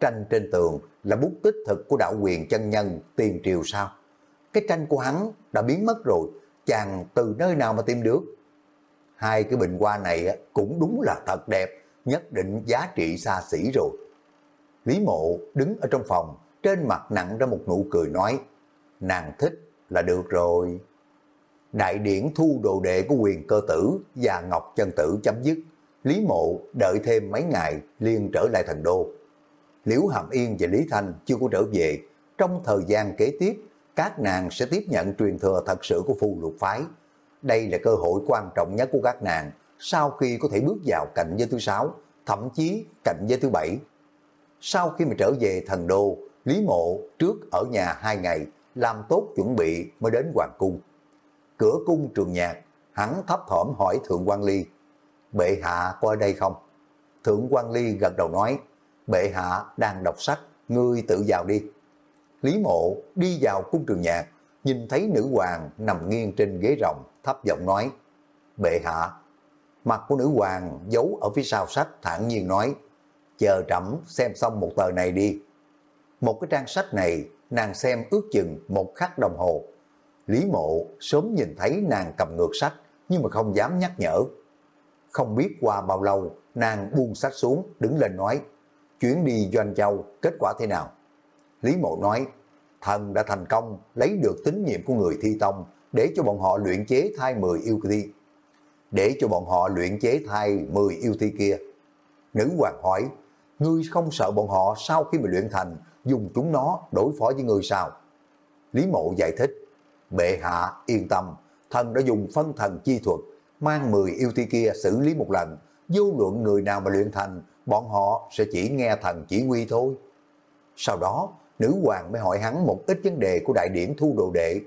Tranh trên tường là bút tích thực của đạo quyền chân nhân tiền triều sao? Cái tranh của hắn đã biến mất rồi, chàng từ nơi nào mà tìm được? Hai cái bình hoa này cũng đúng là thật đẹp, nhất định giá trị xa xỉ rồi. Lý mộ đứng ở trong phòng, trên mặt nặng ra một nụ cười nói, nàng thích là được rồi. Đại điển thu đồ đệ của quyền cơ tử và ngọc chân tử chấm dứt. Lý mộ đợi thêm mấy ngày liền trở lại thần đô. Liễu Hàm Yên và Lý Thanh chưa có trở về. Trong thời gian kế tiếp, các nàng sẽ tiếp nhận truyền thừa thật sự của phù lục phái. Đây là cơ hội quan trọng nhất của các nàng sau khi có thể bước vào cạnh giới thứ sáu, thậm chí cạnh giới thứ bảy. Sau khi mà trở về thần đô, Lý Mộ trước ở nhà hai ngày, làm tốt chuẩn bị mới đến Hoàng Cung. Cửa cung trường nhạc, hắn thấp thỏm hỏi Thượng quan Ly, bệ hạ qua đây không? Thượng quan Ly gật đầu nói, bệ hạ đang đọc sách, ngươi tự vào đi. Lý mộ đi vào cung trường nhạc, nhìn thấy nữ hoàng nằm nghiêng trên ghế rồng, thấp giọng nói, bệ hạ. Mặt của nữ hoàng giấu ở phía sau sách thản nhiên nói, chờ trẫm xem xong một tờ này đi. Một cái trang sách này, nàng xem ước chừng một khắc đồng hồ. Lý mộ sớm nhìn thấy nàng cầm ngược sách, nhưng mà không dám nhắc nhở. Không biết qua bao lâu, nàng buông sách xuống, đứng lên nói, chuyến đi Doanh Châu, kết quả thế nào? Lý mộ nói, thần đã thành công lấy được tín nhiệm của người thi tông để cho bọn họ luyện chế thai 10 yêu thi. Để cho bọn họ luyện chế thai 10 yêu thi kia. Nữ hoàng hỏi, ngươi không sợ bọn họ sau khi mà luyện thành dùng chúng nó đối phó với ngươi sao? Lý mộ giải thích, bệ hạ yên tâm, thần đã dùng phân thần chi thuật, mang 10 yêu thi kia xử lý một lần, vô luận người nào mà luyện thành, bọn họ sẽ chỉ nghe thần chỉ huy thôi. Sau đó, nữ hoàng mới hỏi hắn một ít vấn đề của đại điển thu đồ đệ,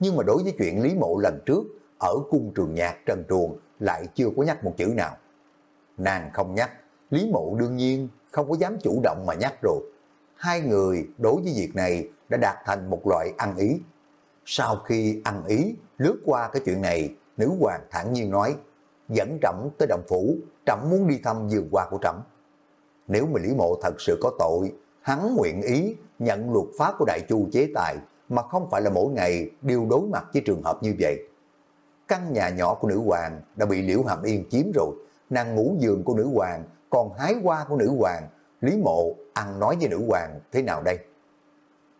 nhưng mà đối với chuyện Lý Mộ lần trước, ở cung trường nhạc Trần Truồng lại chưa có nhắc một chữ nào. Nàng không nhắc, Lý Mộ đương nhiên không có dám chủ động mà nhắc rồi. Hai người đối với việc này đã đạt thành một loại ăn ý. Sau khi ăn ý, lướt qua cái chuyện này, nữ hoàng thản nhiên nói, dẫn trẫm tới động phủ, trẫm muốn đi thăm vườn hoa của trẫm. Nếu mà Lý Mộ thật sự có tội, hắn nguyện ý nhận luật pháp của Đại Chu chế tài, mà không phải là mỗi ngày đều đối mặt với trường hợp như vậy. Căn nhà nhỏ của nữ hoàng đã bị Liễu Hàm Yên chiếm rồi, nàng ngủ giường của nữ hoàng, còn hái hoa của nữ hoàng, Lý Mộ ăn nói với nữ hoàng thế nào đây?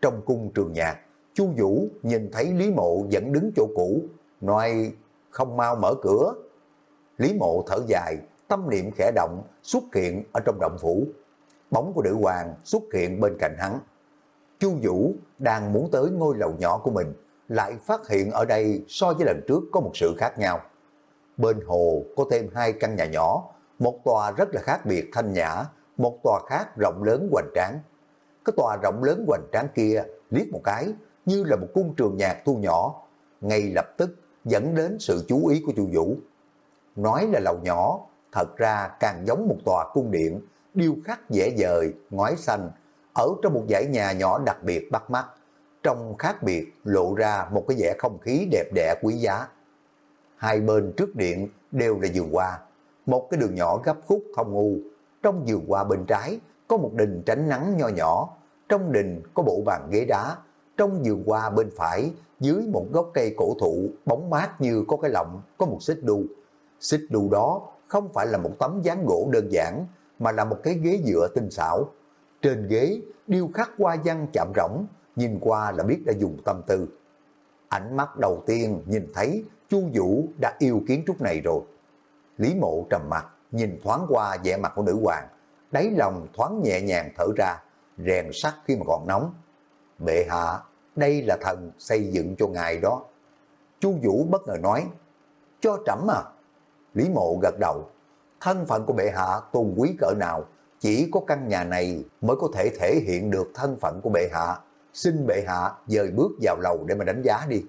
Trong cung trường nhạc, Chu Vũ nhìn thấy Lý Mộ vẫn đứng chỗ cũ, nói không mau mở cửa. Lý Mộ thở dài, tâm niệm khẽ động, xuất hiện ở trong động phủ. Bóng của nữ hoàng xuất hiện bên cạnh hắn. Chu Vũ đang muốn tới ngôi lầu nhỏ của mình, lại phát hiện ở đây so với lần trước có một sự khác nhau. Bên hồ có thêm hai căn nhà nhỏ, một tòa rất là khác biệt thanh nhã, một tòa khác rộng lớn hoành tráng. Cái tòa rộng lớn hoành tráng kia liếc một cái như là một cung trường nhạc thu nhỏ, ngay lập tức dẫn đến sự chú ý của Chu Vũ. Nói là lầu nhỏ, thật ra càng giống một tòa cung điện, điêu khắc dễ dời, ngói xanh, ở trong một dãy nhà nhỏ đặc biệt bắt mắt, trong khác biệt lộ ra một cái vẻ không khí đẹp đẽ quý giá. Hai bên trước điện đều là vườn hoa, một cái đường nhỏ gấp khúc thông u, trong vườn hoa bên trái có một đình tránh nắng nho nhỏ, trong đình có bộ bàn ghế đá, trong vườn hoa bên phải dưới một gốc cây cổ thụ bóng mát như có cái lọng có một xích đu. Xích đu đó không phải là một tấm dáng gỗ đơn giản mà là một cái ghế dựa tinh xảo. Trên ghế điêu khắc hoa văn chạm rỗng, nhìn qua là biết đã dùng tâm tư. Ánh mắt đầu tiên nhìn thấy Chu Vũ đã yêu kiến trúc này rồi. Lý Mộ trầm mặt, nhìn thoáng qua vẻ mặt của nữ hoàng, đáy lòng thoáng nhẹ nhàng thở ra, rèn sắt khi mà còn nóng. Bệ hạ, đây là thần xây dựng cho ngài đó. Chu Vũ bất ngờ nói, cho trẫm à. Lý Mộ gật đầu, thân phận của bệ hạ tôn quý cỡ nào, chỉ có căn nhà này mới có thể thể hiện được thân phận của bệ hạ. Xin bệ hạ dời bước vào lầu để mà đánh giá đi.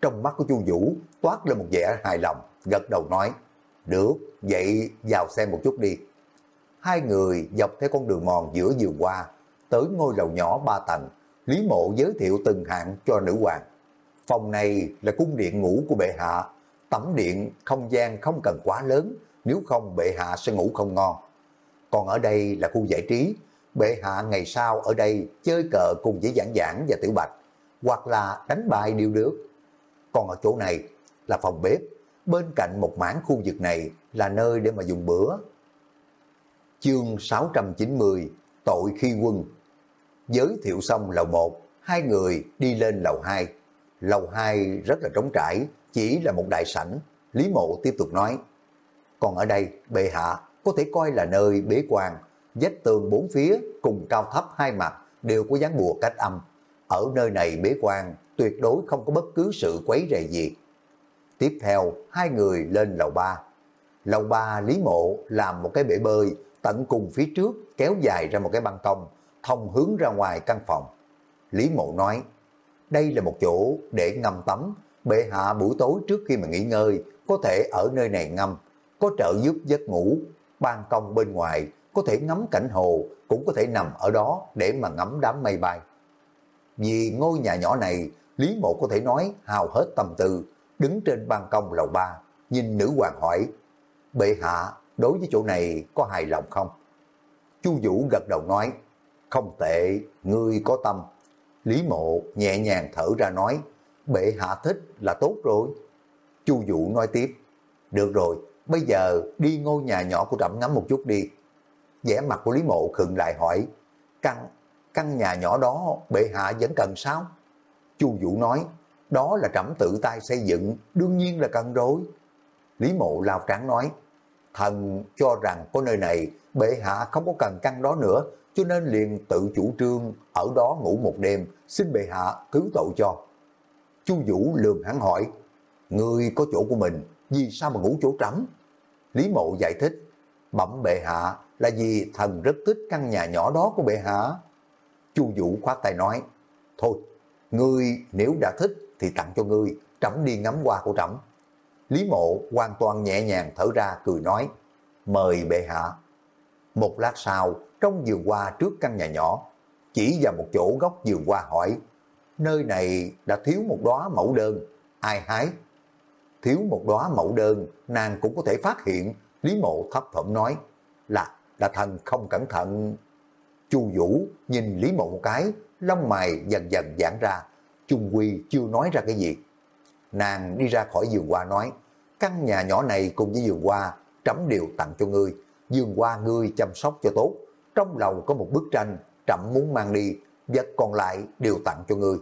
Trong mắt của Chu Vũ toát lên một vẻ hài lòng, gật đầu nói, được, vậy vào xem một chút đi. Hai người dọc theo con đường mòn giữa giường qua, tới ngôi lầu nhỏ ba tầng, Lý Mộ giới thiệu từng hạng cho nữ hoàng. Phòng này là cung điện ngủ của bệ hạ, tắm điện không gian không cần quá lớn, nếu không bệ hạ sẽ ngủ không ngon. Còn ở đây là khu giải trí, bệ hạ ngày sau ở đây chơi cờ cùng với giảng giảng và tiểu bạch, hoặc là đánh bài điêu được. Còn ở chỗ này là phòng bếp, bên cạnh một mảng khu vực này là nơi để mà dùng bữa. Chương 690 Tội khi quân Giới thiệu xong lầu 1, hai người đi lên lầu 2. Lầu 2 rất là trống trải, chỉ là một đại sảnh. Lý Mộ tiếp tục nói, còn ở đây, bệ hạ có thể coi là nơi bế quan, vách tường bốn phía cùng cao thấp hai mặt đều có dáng bùa cách âm. Ở nơi này bế quan tuyệt đối không có bất cứ sự quấy rầy gì. Tiếp theo, hai người lên lầu ba. Lầu ba Lý Mộ làm một cái bể bơi, tận cùng phía trước kéo dài ra một cái ban công, thông hướng ra ngoài căn phòng. Lý Mộ nói, đây là một chỗ để ngâm tắm, bệ hạ buổi tối trước khi mà nghỉ ngơi, có thể ở nơi này ngâm, có trợ giúp giấc ngủ, ban công bên ngoài, có thể ngắm cảnh hồ, cũng có thể nằm ở đó để mà ngắm đám mây bay. Vì ngôi nhà nhỏ này, Lý Mộ có thể nói hào hết tâm tư, đứng trên ban công lầu ba, nhìn nữ hoàng hỏi, bệ hạ, đối với chỗ này có hài lòng không? Chu Vũ gật đầu nói, không tệ, ngươi có tâm. Lý mộ nhẹ nhàng thở ra nói, bệ hạ thích là tốt rồi. Chu Vũ nói tiếp, được rồi, bây giờ đi ngôi nhà nhỏ của trẫm ngắm một chút đi. vẻ mặt của Lý mộ khựng lại hỏi, căn, căn nhà nhỏ đó bệ hạ vẫn cần sao? Chu Vũ nói, đó là trẫm tự tay xây dựng, đương nhiên là cần rồi. Lý mộ lao tráng nói, thần cho rằng có nơi này bệ hạ không có cần căn đó nữa, cho nên liền tự chủ trương ở đó ngủ một đêm, xin bệ hạ thứ tội cho. Chu Vũ lường hắn hỏi, người có chỗ của mình, vì sao mà ngủ chỗ trắng Lý mộ giải thích, bẩm bệ hạ là vì thần rất thích căn nhà nhỏ đó của bệ hạ. Chu Vũ khoát tay nói, thôi, ngươi nếu đã thích thì tặng cho ngươi, trẫm đi ngắm qua của trẫm. Lý mộ hoàn toàn nhẹ nhàng thở ra cười nói, mời bệ hạ. Một lát sau, trong vườn hoa trước căn nhà nhỏ, chỉ vào một chỗ góc vườn hoa hỏi, nơi này đã thiếu một đóa mẫu đơn, ai hái? Thiếu một đóa mẫu đơn, nàng cũng có thể phát hiện, Lý mộ thấp phẩm nói, là, là thần không cẩn thận. Chu Vũ nhìn Lý mộ một cái, lông mày dần dần giãn ra, Trung Quy chưa nói ra cái gì. Nàng đi ra khỏi giường qua nói, căn nhà nhỏ này cùng với giường qua trẫm đều tặng cho ngươi, giường qua ngươi chăm sóc cho tốt. Trong lòng có một bức tranh, trẫm muốn mang đi, vật còn lại đều tặng cho ngươi.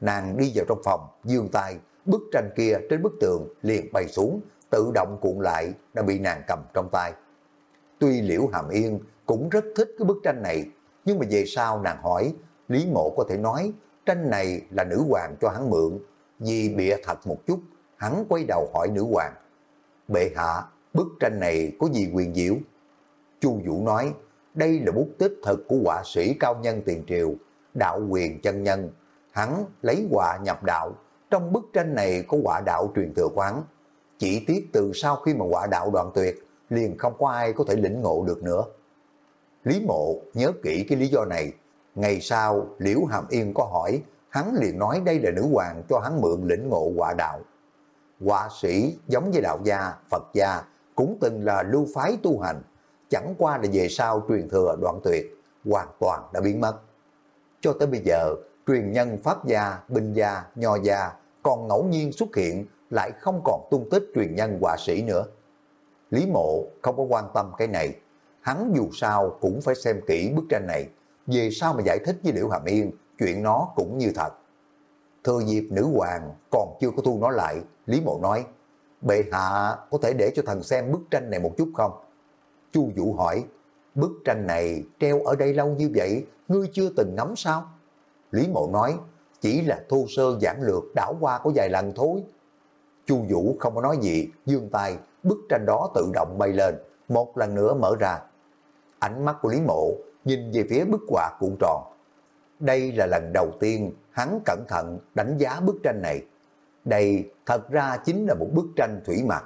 Nàng đi vào trong phòng, dương tay, bức tranh kia trên bức tường liền bay xuống, tự động cuộn lại đã bị nàng cầm trong tay. Tuy Liễu Hàm Yên cũng rất thích cái bức tranh này, nhưng mà về sau nàng hỏi, Lý Mộ có thể nói tranh này là nữ hoàng cho hắn mượn, vì bịa thật một chút, hắn quay đầu hỏi nữ hoàng. Bệ hạ, bức tranh này có gì quyền diệu? Chu Vũ nói, đây là bút tích thật của họa sĩ cao nhân tiền triều, đạo quyền chân nhân. Hắn lấy họa nhập đạo, trong bức tranh này có họa đạo truyền thừa quán. Chỉ tiếc từ sau khi mà họa đạo đoạn tuyệt, liền không có ai có thể lĩnh ngộ được nữa. Lý mộ nhớ kỹ cái lý do này, ngày sau Liễu Hàm Yên có hỏi, hắn liền nói đây là nữ hoàng cho hắn mượn lĩnh ngộ họa đạo. Họa sĩ giống với đạo gia, Phật gia cũng từng là lưu phái tu hành, chẳng qua là về sau truyền thừa đoạn tuyệt, hoàn toàn đã biến mất. Cho tới bây giờ, truyền nhân Pháp gia, Binh gia, Nho gia còn ngẫu nhiên xuất hiện lại không còn tung tích truyền nhân họa sĩ nữa. Lý mộ không có quan tâm cái này, hắn dù sao cũng phải xem kỹ bức tranh này, về sao mà giải thích với Liễu Hàm Yên, chuyện nó cũng như thật. Thừa dịp nữ hoàng còn chưa có thu nó lại, Lý Mộ nói, bệ hạ có thể để cho thần xem bức tranh này một chút không? Chu Vũ hỏi, bức tranh này treo ở đây lâu như vậy, ngươi chưa từng ngắm sao? Lý Mộ nói, chỉ là thô sơ giản lược đảo qua có vài lần thôi. Chu Vũ không có nói gì, dương tay, bức tranh đó tự động bay lên, một lần nữa mở ra. Ánh mắt của Lý Mộ nhìn về phía bức họa cuộn tròn. Đây là lần đầu tiên hắn cẩn thận đánh giá bức tranh này. Đây thật ra chính là một bức tranh thủy mặc.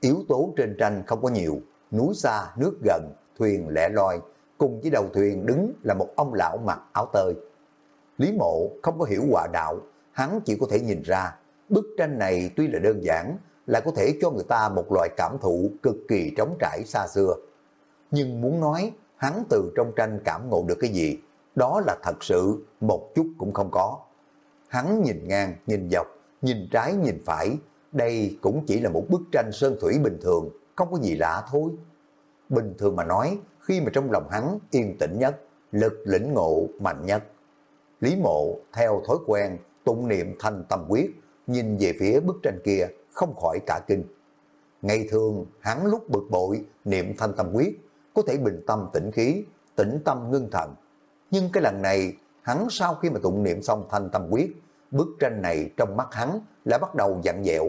Yếu tố trên tranh không có nhiều, núi xa, nước gần, thuyền lẻ loi, cùng với đầu thuyền đứng là một ông lão mặc áo tơi. Lý mộ không có hiểu hòa đạo, hắn chỉ có thể nhìn ra, bức tranh này tuy là đơn giản, lại có thể cho người ta một loại cảm thụ cực kỳ trống trải xa xưa. Nhưng muốn nói, hắn từ trong tranh cảm ngộ được cái gì, đó là thật sự một chút cũng không có. Hắn nhìn ngang, nhìn dọc, nhìn trái, nhìn phải, đây cũng chỉ là một bức tranh sơn thủy bình thường, không có gì lạ thôi. Bình thường mà nói, khi mà trong lòng hắn yên tĩnh nhất, lực lĩnh ngộ mạnh nhất. Lý mộ theo thói quen tụng niệm thanh tâm quyết, nhìn về phía bức tranh kia không khỏi cả kinh. Ngày thường hắn lúc bực bội niệm thanh tâm quyết có thể bình tâm tĩnh khí, tĩnh tâm ngưng thần. Nhưng cái lần này hắn sau khi mà tụng niệm xong thanh tâm quyết, bức tranh này trong mắt hắn lại bắt đầu dặn dẹo,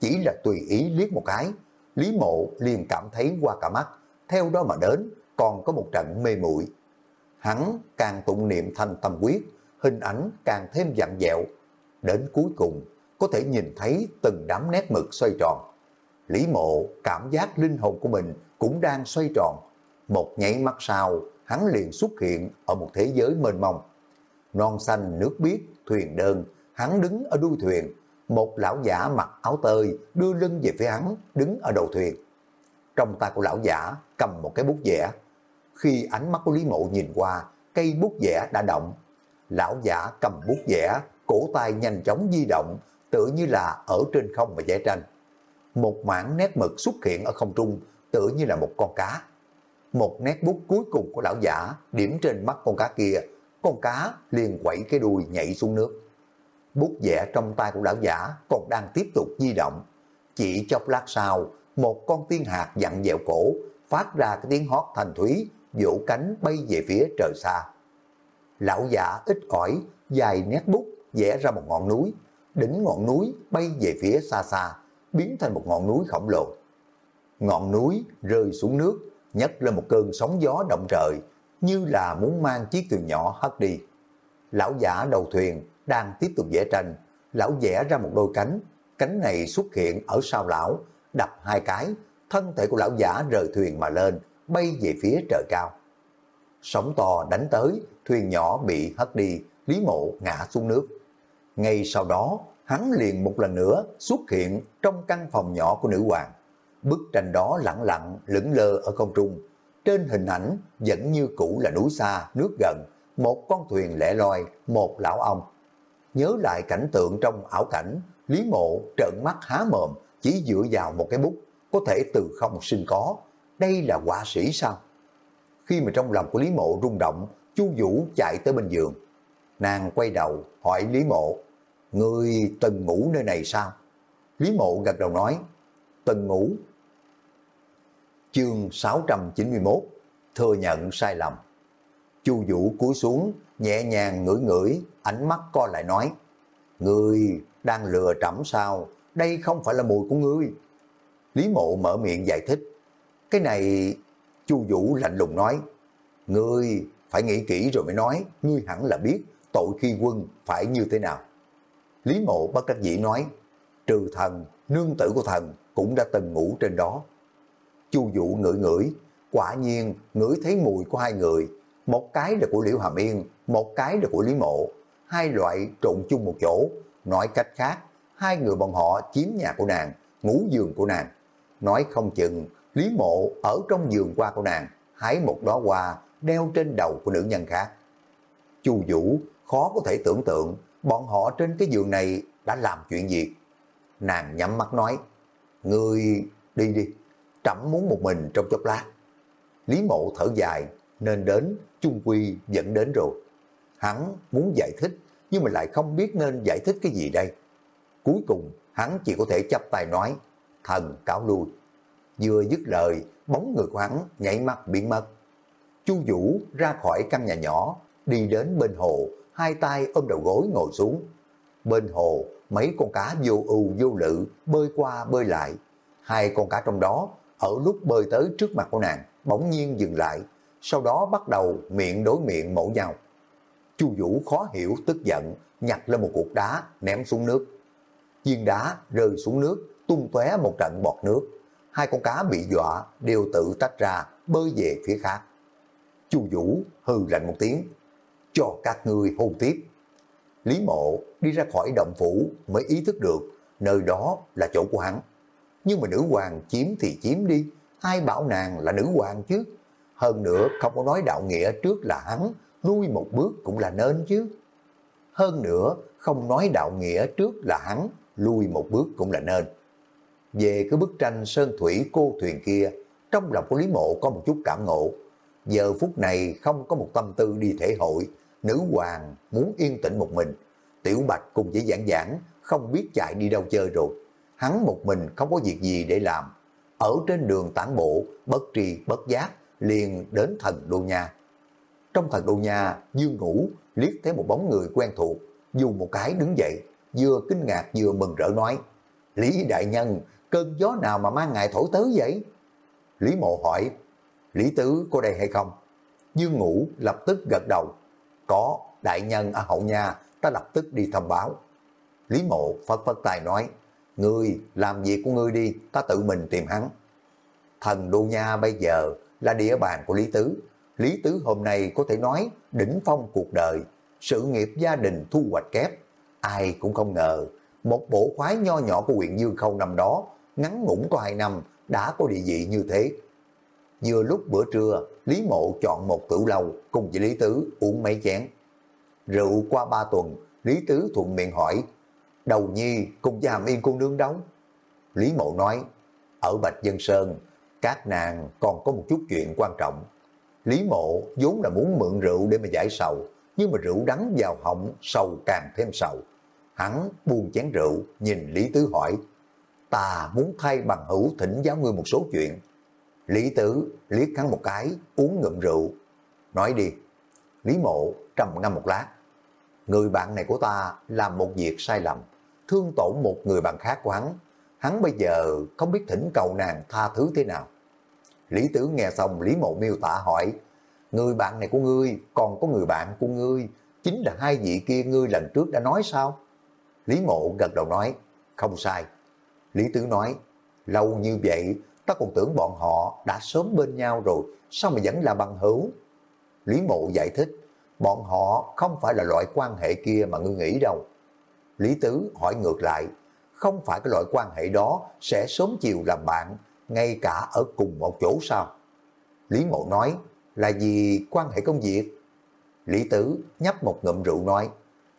chỉ là tùy ý liếc một cái. Lý mộ liền cảm thấy qua cả mắt, theo đó mà đến còn có một trận mê muội Hắn càng tụng niệm thanh tâm quyết, hình ảnh càng thêm dặn dẹo. Đến cuối cùng, có thể nhìn thấy từng đám nét mực xoay tròn. Lý mộ cảm giác linh hồn của mình cũng đang xoay tròn. Một nháy mắt sau, hắn liền xuất hiện ở một thế giới mênh mông. Non xanh nước biếc, thuyền đơn, hắn đứng ở đuôi thuyền. Một lão giả mặc áo tơi đưa lưng về phía hắn, đứng ở đầu thuyền. Trong tay của lão giả cầm một cái bút vẽ. Khi ánh mắt của Lý Mộ nhìn qua, cây bút vẽ đã động. Lão giả cầm bút vẽ, cổ tay nhanh chóng di động, tựa như là ở trên không mà vẽ tranh. Một mảng nét mực xuất hiện ở không trung, tựa như là một con cá. Một nét bút cuối cùng của lão giả điểm trên mắt con cá kia, con cá liền quẩy cái đuôi nhảy xuống nước. Bút vẽ trong tay của lão giả còn đang tiếp tục di động. Chỉ chốc lát sau, một con tiên hạt dặn dẹo cổ, phát ra cái tiếng hót thành thúy, vỗ cánh bay về phía trời xa. Lão giả ít ỏi, dài nét bút, vẽ ra một ngọn núi, đỉnh ngọn núi bay về phía xa xa, biến thành một ngọn núi khổng lồ. Ngọn núi rơi xuống nước, nhấc lên một cơn sóng gió động trời, như là muốn mang chiếc thuyền nhỏ hất đi. Lão giả đầu thuyền đang tiếp tục vẽ tranh, lão vẽ ra một đôi cánh, cánh này xuất hiện ở sau lão, đập hai cái, thân thể của lão giả rời thuyền mà lên, bay về phía trời cao. Sóng to đánh tới, thuyền nhỏ bị hất đi, Lý Mộ ngã xuống nước. Ngay sau đó, hắn liền một lần nữa xuất hiện trong căn phòng nhỏ của nữ hoàng. Bức tranh đó lặng lặng, lững lơ ở không trung. Trên hình ảnh vẫn như cũ là núi xa, nước gần, một con thuyền lẻ loi, một lão ông. Nhớ lại cảnh tượng trong ảo cảnh, Lý Mộ trợn mắt há mồm, chỉ dựa vào một cái bút, có thể từ không sinh có. Đây là quả sĩ sao? Khi mà trong lòng của Lý Mộ rung động, Chu Vũ chạy tới bên giường. Nàng quay đầu hỏi Lý Mộ, Người từng ngủ nơi này sao? Lý Mộ gật đầu nói, từng ngủ. Chương 691, thừa nhận sai lầm. Chu Vũ cúi xuống, nhẹ nhàng ngửi ngửi, ánh mắt co lại nói, Ngươi đang lừa trẫm sao? Đây không phải là mùi của ngươi. Lý Mộ mở miệng giải thích. Cái này, Chu Vũ lạnh lùng nói, Ngươi phải nghĩ kỹ rồi mới nói, ngươi hẳn là biết tội khi quân phải như thế nào. Lý Mộ bất đắc dĩ nói, trừ thần, nương tử của thần cũng đã từng ngủ trên đó. Chu Vũ ngửi ngửi, quả nhiên ngửi thấy mùi của hai người, một cái là của Liễu Hàm Yên, một cái là của Lý Mộ, hai loại trộn chung một chỗ, nói cách khác, hai người bọn họ chiếm nhà của nàng, ngủ giường của nàng. Nói không chừng, Lý Mộ ở trong giường qua của nàng, hái một đóa hoa đeo trên đầu của nữ nhân khác. Chu Vũ khó có thể tưởng tượng bọn họ trên cái giường này đã làm chuyện gì. Nàng nhắm mắt nói, Ngươi đi đi, trẫm muốn một mình trong chốc lát. Lý mộ thở dài, nên đến, chung quy dẫn đến rồi. Hắn muốn giải thích, nhưng mà lại không biết nên giải thích cái gì đây. Cuối cùng, hắn chỉ có thể chấp tay nói, thần cáo lui. Vừa dứt lời, bóng người của hắn nhảy mắt biến mất. Chu Vũ ra khỏi căn nhà nhỏ, đi đến bên hồ, hai tay ôm đầu gối ngồi xuống. Bên hồ, mấy con cá vô ưu vô lự bơi qua bơi lại. Hai con cá trong đó, ở lúc bơi tới trước mặt của nàng, bỗng nhiên dừng lại, sau đó bắt đầu miệng đối miệng mổ nhau. Chu Vũ khó hiểu tức giận, nhặt lên một cục đá ném xuống nước. Viên đá rơi xuống nước, tung tóe một trận bọt nước. Hai con cá bị dọa đều tự tách ra, bơi về phía khác. Chu Vũ hừ lạnh một tiếng, cho các ngươi hôn tiếp. Lý mộ đi ra khỏi động phủ mới ý thức được nơi đó là chỗ của hắn. Nhưng mà nữ hoàng chiếm thì chiếm đi, ai bảo nàng là nữ hoàng chứ? Hơn nữa không có nói đạo nghĩa trước là hắn, lui một bước cũng là nên chứ. Hơn nữa không nói đạo nghĩa trước là hắn, lui một bước cũng là nên. Về cái bức tranh sơn thủy cô thuyền kia, trong lòng của Lý Mộ có một chút cảm ngộ. Giờ phút này không có một tâm tư đi thể hội, nữ hoàng muốn yên tĩnh một mình. Tiểu Bạch cùng với giảng giảng, không biết chạy đi đâu chơi rồi. Hắn một mình không có việc gì để làm. Ở trên đường tản bộ, bất tri bất giác, liền đến thần đô nha. Trong thần đô nha, Dương Ngũ liếc thấy một bóng người quen thuộc, dù một cái đứng dậy, vừa kinh ngạc vừa mừng rỡ nói, Lý Đại Nhân, cơn gió nào mà mang ngài thổi tới vậy? Lý Mộ hỏi, Lý Tứ có đây hay không? Dương Ngũ lập tức gật đầu, có, đại nhân ở hậu nhà, ta lập tức đi thông báo. Lý mộ phất phất tài nói, Ngươi làm việc của ngươi đi, ta tự mình tìm hắn. Thần Đô Nha bây giờ là địa bàn của Lý Tứ. Lý Tứ hôm nay có thể nói đỉnh phong cuộc đời, sự nghiệp gia đình thu hoạch kép. Ai cũng không ngờ, một bộ khoái nho nhỏ của huyện Dương Khâu năm đó, ngắn ngủn có hai năm, đã có địa vị như thế. Vừa lúc bữa trưa, Lý Mộ chọn một tử lâu cùng với Lý Tứ uống mấy chén. Rượu qua ba tuần, Lý Tứ thuận miệng hỏi, Đầu Nhi cùng với Hàm Yên cô nương đâu? Lý Mộ nói, ở Bạch Dân Sơn, các nàng còn có một chút chuyện quan trọng. Lý Mộ vốn là muốn mượn rượu để mà giải sầu, nhưng mà rượu đắng vào họng, sầu càng thêm sầu. Hắn buông chén rượu, nhìn Lý Tứ hỏi, ta muốn thay bằng hữu thỉnh giáo ngươi một số chuyện. Lý Tứ liếc hắn một cái, uống ngụm rượu. Nói đi. Lý Mộ trầm ngâm một lát. Người bạn này của ta làm một việc sai lầm, thương tổn một người bạn khác của hắn. Hắn bây giờ không biết thỉnh cầu nàng tha thứ thế nào. Lý Tử nghe xong Lý Mộ miêu tả hỏi, người bạn này của ngươi còn có người bạn của ngươi, chính là hai vị kia ngươi lần trước đã nói sao? Lý Mộ gật đầu nói, không sai. Lý Tử nói, lâu như vậy ta còn tưởng bọn họ đã sớm bên nhau rồi, sao mà vẫn là bằng hữu? Lý Mộ giải thích, bọn họ không phải là loại quan hệ kia mà ngươi nghĩ đâu. Lý Tứ hỏi ngược lại, không phải cái loại quan hệ đó sẽ sớm chiều làm bạn, ngay cả ở cùng một chỗ sao? Lý Mộ nói, là vì quan hệ công việc. Lý Tử nhấp một ngụm rượu nói,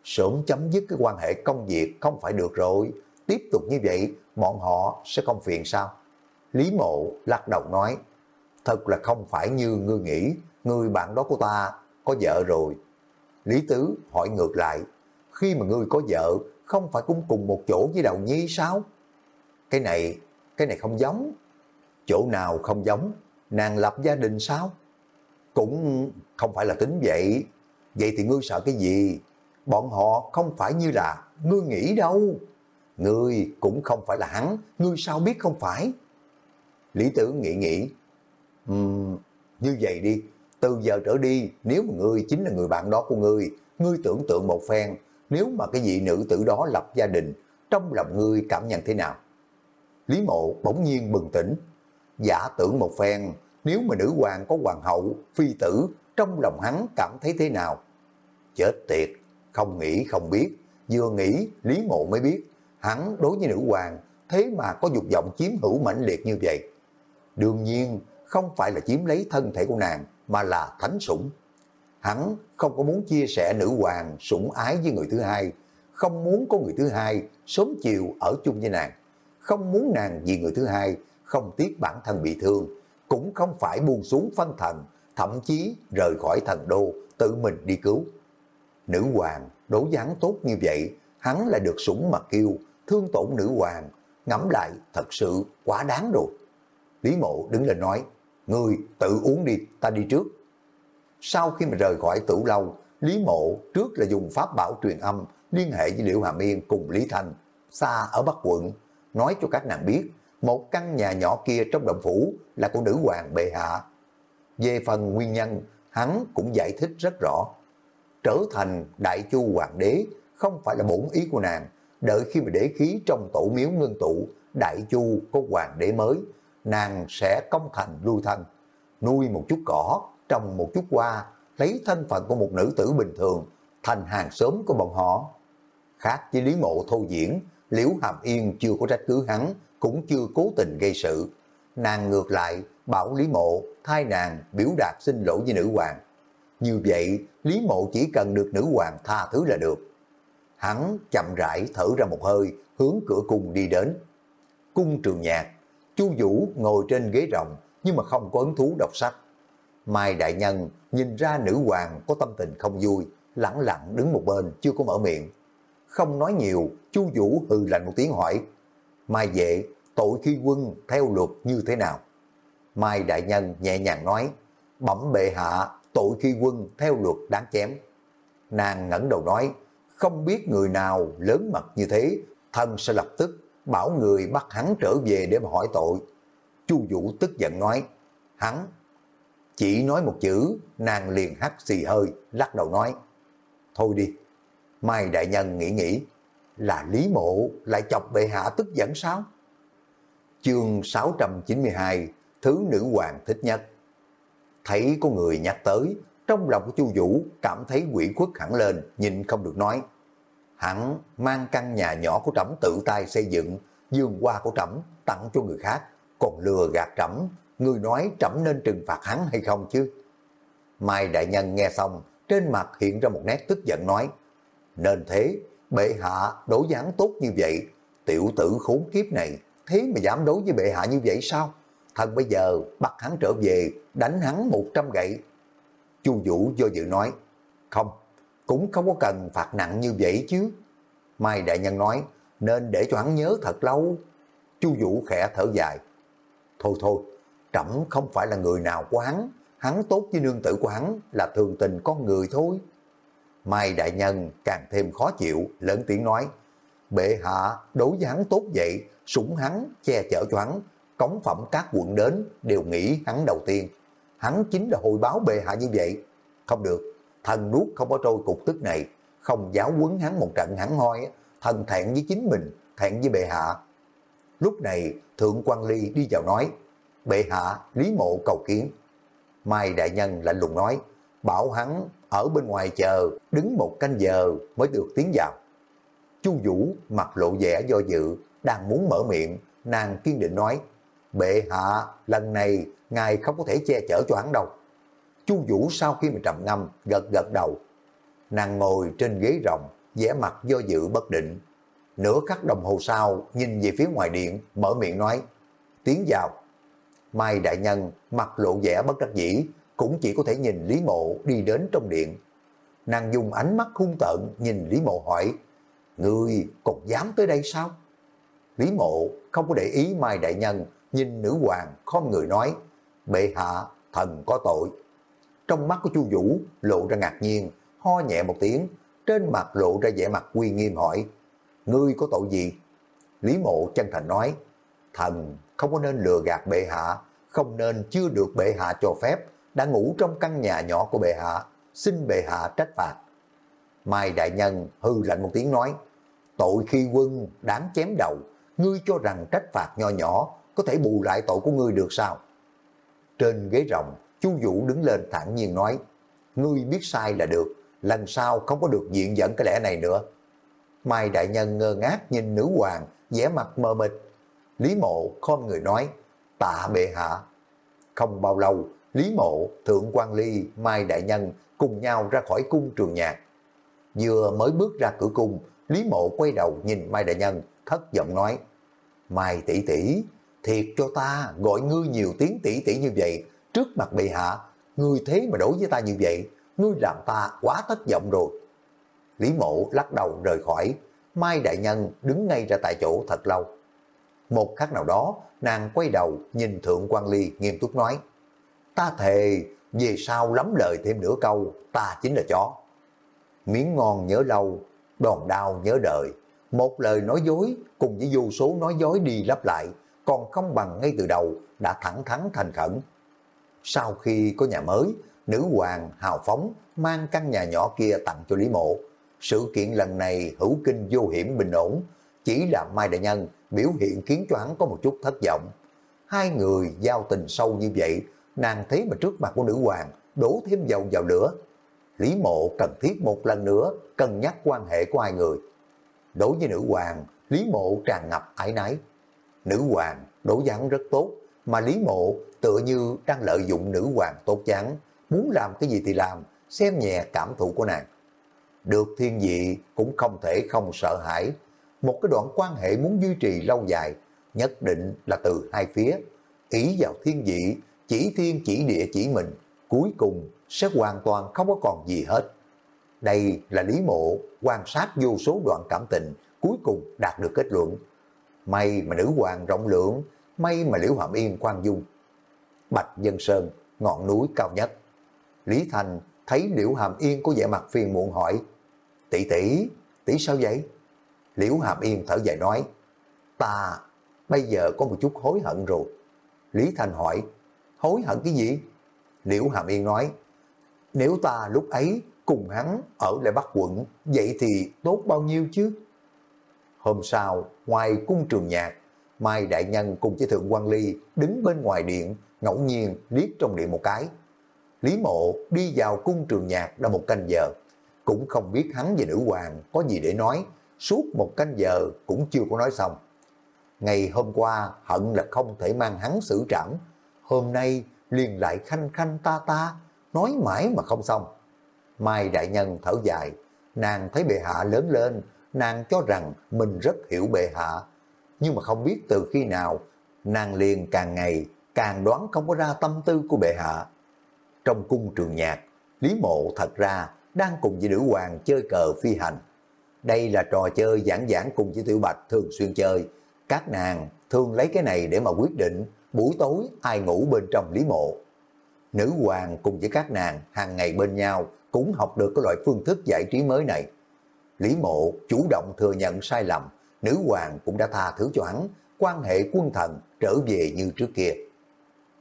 sớm chấm dứt cái quan hệ công việc không phải được rồi, tiếp tục như vậy bọn họ sẽ không phiền sao? Lý Mộ lắc đầu nói, thật là không phải như ngươi nghĩ, người bạn đó của ta có vợ rồi. Lý Tứ hỏi ngược lại, khi mà ngươi có vợ, không phải cũng cùng một chỗ với Đầu Nhi sao? Cái này, cái này không giống. Chỗ nào không giống, nàng lập gia đình sao? Cũng không phải là tính vậy. Vậy thì ngươi sợ cái gì? Bọn họ không phải như là ngươi nghĩ đâu. Ngươi cũng không phải là hắn, ngươi sao biết không phải? Lý Tử nghĩ nghĩ, um, như vậy đi, từ giờ trở đi, nếu mà ngươi chính là người bạn đó của ngươi, ngươi tưởng tượng một phen, nếu mà cái vị nữ tử đó lập gia đình, trong lòng ngươi cảm nhận thế nào? Lý mộ bỗng nhiên bừng tỉnh, giả tưởng một phen, nếu mà nữ hoàng có hoàng hậu, phi tử, trong lòng hắn cảm thấy thế nào? Chết tiệt, không nghĩ không biết, vừa nghĩ Lý mộ mới biết, hắn đối với nữ hoàng, thế mà có dục vọng chiếm hữu mãnh liệt như vậy. Đương nhiên, không phải là chiếm lấy thân thể của nàng, mà là thánh sủng. Hắn không có muốn chia sẻ nữ hoàng sủng ái với người thứ hai, không muốn có người thứ hai sớm chiều ở chung với nàng, không muốn nàng vì người thứ hai không tiếc bản thân bị thương, cũng không phải buông xuống phân thần, thậm chí rời khỏi thần đô, tự mình đi cứu. Nữ hoàng đối gián tốt như vậy, hắn lại được sủng mà kêu, thương tổn nữ hoàng, ngẫm lại thật sự quá đáng rồi. Lý mộ đứng lên nói, Ngươi tự uống đi, ta đi trước. Sau khi mà rời khỏi tử lâu, Lý mộ trước là dùng pháp bảo truyền âm liên hệ với Liễu Hàm Yên cùng Lý Thanh, xa ở Bắc quận, nói cho các nàng biết một căn nhà nhỏ kia trong động phủ là của nữ hoàng bệ hạ. Về phần nguyên nhân, hắn cũng giải thích rất rõ. Trở thành đại chu hoàng đế không phải là bổn ý của nàng, đợi khi mà đế khí trong tổ miếu ngưng tụ, đại chu có hoàng đế mới, nàng sẽ công thành lui thân, nuôi một chút cỏ, trồng một chút qua lấy thân phận của một nữ tử bình thường, thành hàng xóm của bọn họ. Khác với Lý Mộ thô diễn, Liễu Hàm Yên chưa có trách cứ hắn, cũng chưa cố tình gây sự. Nàng ngược lại, bảo Lý Mộ thay nàng biểu đạt xin lỗi với nữ hoàng. Như vậy, Lý Mộ chỉ cần được nữ hoàng tha thứ là được. Hắn chậm rãi thở ra một hơi, hướng cửa cung đi đến. Cung trường nhạc Chu Vũ ngồi trên ghế rộng nhưng mà không có ấn thú đọc sách. Mai Đại Nhân nhìn ra nữ hoàng có tâm tình không vui, lẳng lặng đứng một bên chưa có mở miệng. Không nói nhiều, Chu Vũ hừ lạnh một tiếng hỏi, Mai Vệ tội khi quân theo luật như thế nào? Mai Đại Nhân nhẹ nhàng nói, bẩm bệ hạ tội khi quân theo luật đáng chém. Nàng ngẩng đầu nói, không biết người nào lớn mật như thế, thân sẽ lập tức bảo người bắt hắn trở về để mà hỏi tội. Chu Vũ tức giận nói, hắn chỉ nói một chữ, nàng liền hắt xì hơi, lắc đầu nói, thôi đi. Mai Đại Nhân nghĩ nghĩ, là Lý Mộ lại chọc bệ hạ tức giận sao? Chương 692, Thứ Nữ Hoàng thích nhất. Thấy có người nhắc tới, trong lòng của Chu Vũ cảm thấy quỷ khuất hẳn lên, nhìn không được nói hắn mang căn nhà nhỏ của trẫm tự tay xây dựng, dương qua của trẫm tặng cho người khác, còn lừa gạt trẫm, người nói trẫm nên trừng phạt hắn hay không chứ? Mai Đại Nhân nghe xong, trên mặt hiện ra một nét tức giận nói, nên thế, bệ hạ đối gián tốt như vậy, tiểu tử khốn kiếp này, thế mà dám đối với bệ hạ như vậy sao? Thần bây giờ bắt hắn trở về, đánh hắn một trăm gậy. Chu Vũ do dự nói, không, cũng không có cần phạt nặng như vậy chứ. Mai Đại Nhân nói, nên để cho hắn nhớ thật lâu. Chu Vũ khẽ thở dài. Thôi thôi, trẫm không phải là người nào của hắn, hắn tốt với nương tử của hắn là thường tình con người thôi. Mai Đại Nhân càng thêm khó chịu, lớn tiếng nói, bệ hạ đối với hắn tốt vậy, sủng hắn, che chở cho hắn, cống phẩm các quận đến đều nghĩ hắn đầu tiên. Hắn chính là hồi báo bệ hạ như vậy. Không được, thần nuốt không có trôi cục tức này, không giáo quấn hắn một trận hắn hoi, thần thẹn với chính mình, thẹn với bệ hạ. Lúc này, Thượng quan Ly đi vào nói, bệ hạ, Lý Mộ cầu kiến. Mai Đại Nhân lạnh lùng nói, bảo hắn ở bên ngoài chờ, đứng một canh giờ mới được tiến vào. Chu Vũ mặt lộ vẻ do dự, đang muốn mở miệng, nàng kiên định nói, bệ hạ, lần này ngài không có thể che chở cho hắn đâu. Chu Vũ sau khi mà trầm ngâm, gật gật đầu. Nàng ngồi trên ghế rồng, vẻ mặt do dự bất định. Nửa khắc đồng hồ sau, nhìn về phía ngoài điện, mở miệng nói, tiến vào. Mai Đại Nhân mặt lộ vẻ bất đắc dĩ, cũng chỉ có thể nhìn Lý Mộ đi đến trong điện. Nàng dùng ánh mắt hung tợn nhìn Lý Mộ hỏi, Ngươi còn dám tới đây sao? Lý Mộ không có để ý Mai Đại Nhân, nhìn nữ hoàng không người nói, bệ hạ, thần có tội. Trong mắt của Chu Vũ lộ ra ngạc nhiên, ho nhẹ một tiếng, trên mặt lộ ra vẻ mặt uy nghiêm hỏi, ngươi có tội gì? Lý Mộ chân thành nói, thần không có nên lừa gạt bệ hạ, không nên chưa được bệ hạ cho phép, đã ngủ trong căn nhà nhỏ của bệ hạ, xin bệ hạ trách phạt. Mai Đại Nhân hư lạnh một tiếng nói, tội khi quân đáng chém đầu, ngươi cho rằng trách phạt nho nhỏ có thể bù lại tội của ngươi được sao? Trên ghế rồng, Chu Vũ đứng lên thản nhiên nói, ngươi biết sai là được, lần sau không có được diện dẫn cái lẽ này nữa. Mai Đại Nhân ngơ ngác nhìn nữ hoàng, vẻ mặt mờ mịt. Lý Mộ khom người nói, tạ bệ hạ. Không bao lâu, Lý Mộ, Thượng quan Ly, Mai Đại Nhân cùng nhau ra khỏi cung trường nhạc. Vừa mới bước ra cửa cung, Lý Mộ quay đầu nhìn Mai Đại Nhân, thất giọng nói, Mai tỷ tỷ, thiệt cho ta gọi ngươi nhiều tiếng tỷ tỷ như vậy, trước mặt bệ hạ, ngươi thế mà đối với ta như vậy, ngươi làm ta quá thất vọng rồi. Lý Mộ lắc đầu rời khỏi, Mai Đại Nhân đứng ngay ra tại chỗ thật lâu. Một khắc nào đó, nàng quay đầu nhìn Thượng quan Ly nghiêm túc nói, ta thề, về sau lắm lời thêm nửa câu, ta chính là chó. Miếng ngon nhớ lâu, đòn đau nhớ đời. Một lời nói dối cùng với vô số nói dối đi lắp lại, còn không bằng ngay từ đầu đã thẳng thắn thành khẩn. Sau khi có nhà mới, nữ hoàng hào phóng mang căn nhà nhỏ kia tặng cho Lý Mộ. Sự kiện lần này hữu kinh vô hiểm bình ổn, chỉ là Mai Đại Nhân biểu hiện khiến cho hắn có một chút thất vọng. Hai người giao tình sâu như vậy, nàng thấy mà trước mặt của nữ hoàng đổ thêm dầu vào lửa. Lý Mộ cần thiết một lần nữa cân nhắc quan hệ của hai người. Đối với nữ hoàng, Lý Mộ tràn ngập ái náy Nữ hoàng đối với hắn rất tốt, mà Lý Mộ tựa như đang lợi dụng nữ hoàng tốt chán, muốn làm cái gì thì làm, xem nhẹ cảm thụ của nàng. Được thiên dị cũng không thể không sợ hãi. Một cái đoạn quan hệ muốn duy trì lâu dài, nhất định là từ hai phía. Ý vào thiên dị, chỉ thiên chỉ địa chỉ mình, cuối cùng sẽ hoàn toàn không có còn gì hết. Đây là Lý Mộ quan sát vô số đoạn cảm tình, cuối cùng đạt được kết luận. May mà nữ hoàng rộng lượng, may mà Liễu Hàm Yên quan dung. Bạch Dân Sơn, ngọn núi cao nhất. Lý Thành thấy Liễu Hàm Yên có vẻ mặt phiền muộn hỏi, tỷ tỷ, tỷ sao vậy? Liễu Hàm Yên thở dài nói, ta bây giờ có một chút hối hận rồi. Lý Thành hỏi, hối hận cái gì? Liễu Hàm Yên nói, nếu ta lúc ấy cùng hắn ở lại Bắc quận, vậy thì tốt bao nhiêu chứ? Hôm sau, ngoài cung trường nhạc, Mai Đại Nhân cùng với Thượng quan Ly đứng bên ngoài điện, ngẫu nhiên liếc trong điện một cái. Lý Mộ đi vào cung trường nhạc đã một canh giờ, cũng không biết hắn và nữ hoàng có gì để nói, suốt một canh giờ cũng chưa có nói xong. Ngày hôm qua hận là không thể mang hắn xử trảm, hôm nay liền lại khanh khanh ta ta, nói mãi mà không xong. Mai Đại Nhân thở dài, nàng thấy bệ hạ lớn lên, nàng cho rằng mình rất hiểu bệ hạ. Nhưng mà không biết từ khi nào, nàng liền càng ngày càng đoán không có ra tâm tư của bệ hạ. Trong cung trường nhạc, Lý Mộ thật ra đang cùng với nữ hoàng chơi cờ phi hành. Đây là trò chơi giảng giảng cùng với Tiểu Bạch thường xuyên chơi. Các nàng thường lấy cái này để mà quyết định buổi tối ai ngủ bên trong Lý Mộ. Nữ hoàng cùng với các nàng hàng ngày bên nhau cũng học được cái loại phương thức giải trí mới này. Lý Mộ chủ động thừa nhận sai lầm, nữ hoàng cũng đã tha thứ cho hắn, quan hệ quân thần trở về như trước kia.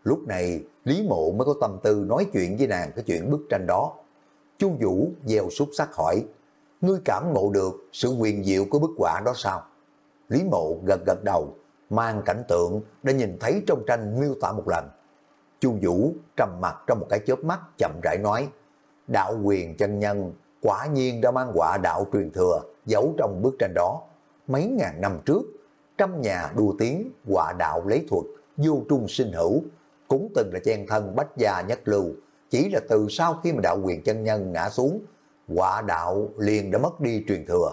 Lúc này, Lý Mộ mới có tâm tư nói chuyện với nàng cái chuyện bức tranh đó. Chu Vũ gieo xúc sắc hỏi, ngươi cảm ngộ được sự quyền diệu của bức họa đó sao? Lý Mộ gật gật đầu, mang cảnh tượng đã nhìn thấy trong tranh miêu tả một lần. Chu Vũ trầm mặt trong một cái chớp mắt chậm rãi nói, đạo quyền chân nhân quả nhiên đã mang họa đạo truyền thừa giấu trong bức tranh đó. Mấy ngàn năm trước, trăm nhà đua tiếng, họa đạo lấy thuật, vô trung sinh hữu, cũng từng là chen thân bách gia nhất lưu, chỉ là từ sau khi mà đạo quyền chân nhân ngã xuống, quả đạo liền đã mất đi truyền thừa.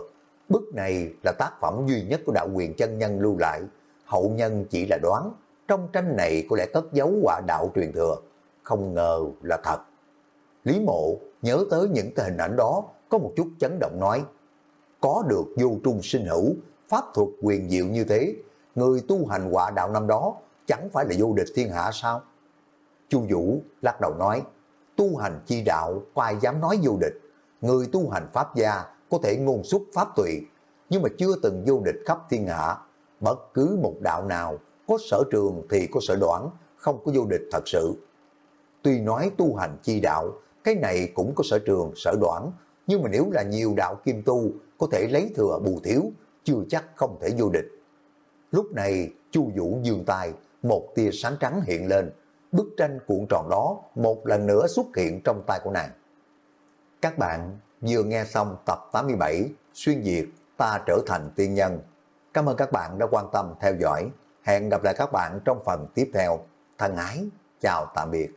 Bức này là tác phẩm duy nhất của đạo quyền chân nhân lưu lại, hậu nhân chỉ là đoán, trong tranh này có lẽ cất giấu quả đạo truyền thừa, không ngờ là thật. Lý mộ nhớ tới những cái hình ảnh đó, có một chút chấn động nói, có được vô trung sinh hữu, pháp thuật quyền diệu như thế, người tu hành quả đạo năm đó chẳng phải là vô địch thiên hạ sao? Chu Vũ lắc đầu nói, tu hành chi đạo, có ai dám nói vô địch, người tu hành pháp gia có thể ngôn xuất pháp tùy, nhưng mà chưa từng vô địch khắp thiên hạ. Bất cứ một đạo nào có sở trường thì có sở đoán, không có vô địch thật sự. Tuy nói tu hành chi đạo, cái này cũng có sở trường, sở đoán, nhưng mà nếu là nhiều đạo kim tu có thể lấy thừa bù thiếu, chưa chắc không thể vô địch. Lúc này, Chu Vũ dương tài một tia sáng trắng hiện lên, bức tranh cuộn tròn đó một lần nữa xuất hiện trong tay của nàng. Các bạn vừa nghe xong tập 87 Xuyên Việt Ta Trở Thành Tiên Nhân. Cảm ơn các bạn đã quan tâm theo dõi. Hẹn gặp lại các bạn trong phần tiếp theo. Thân ái, chào tạm biệt.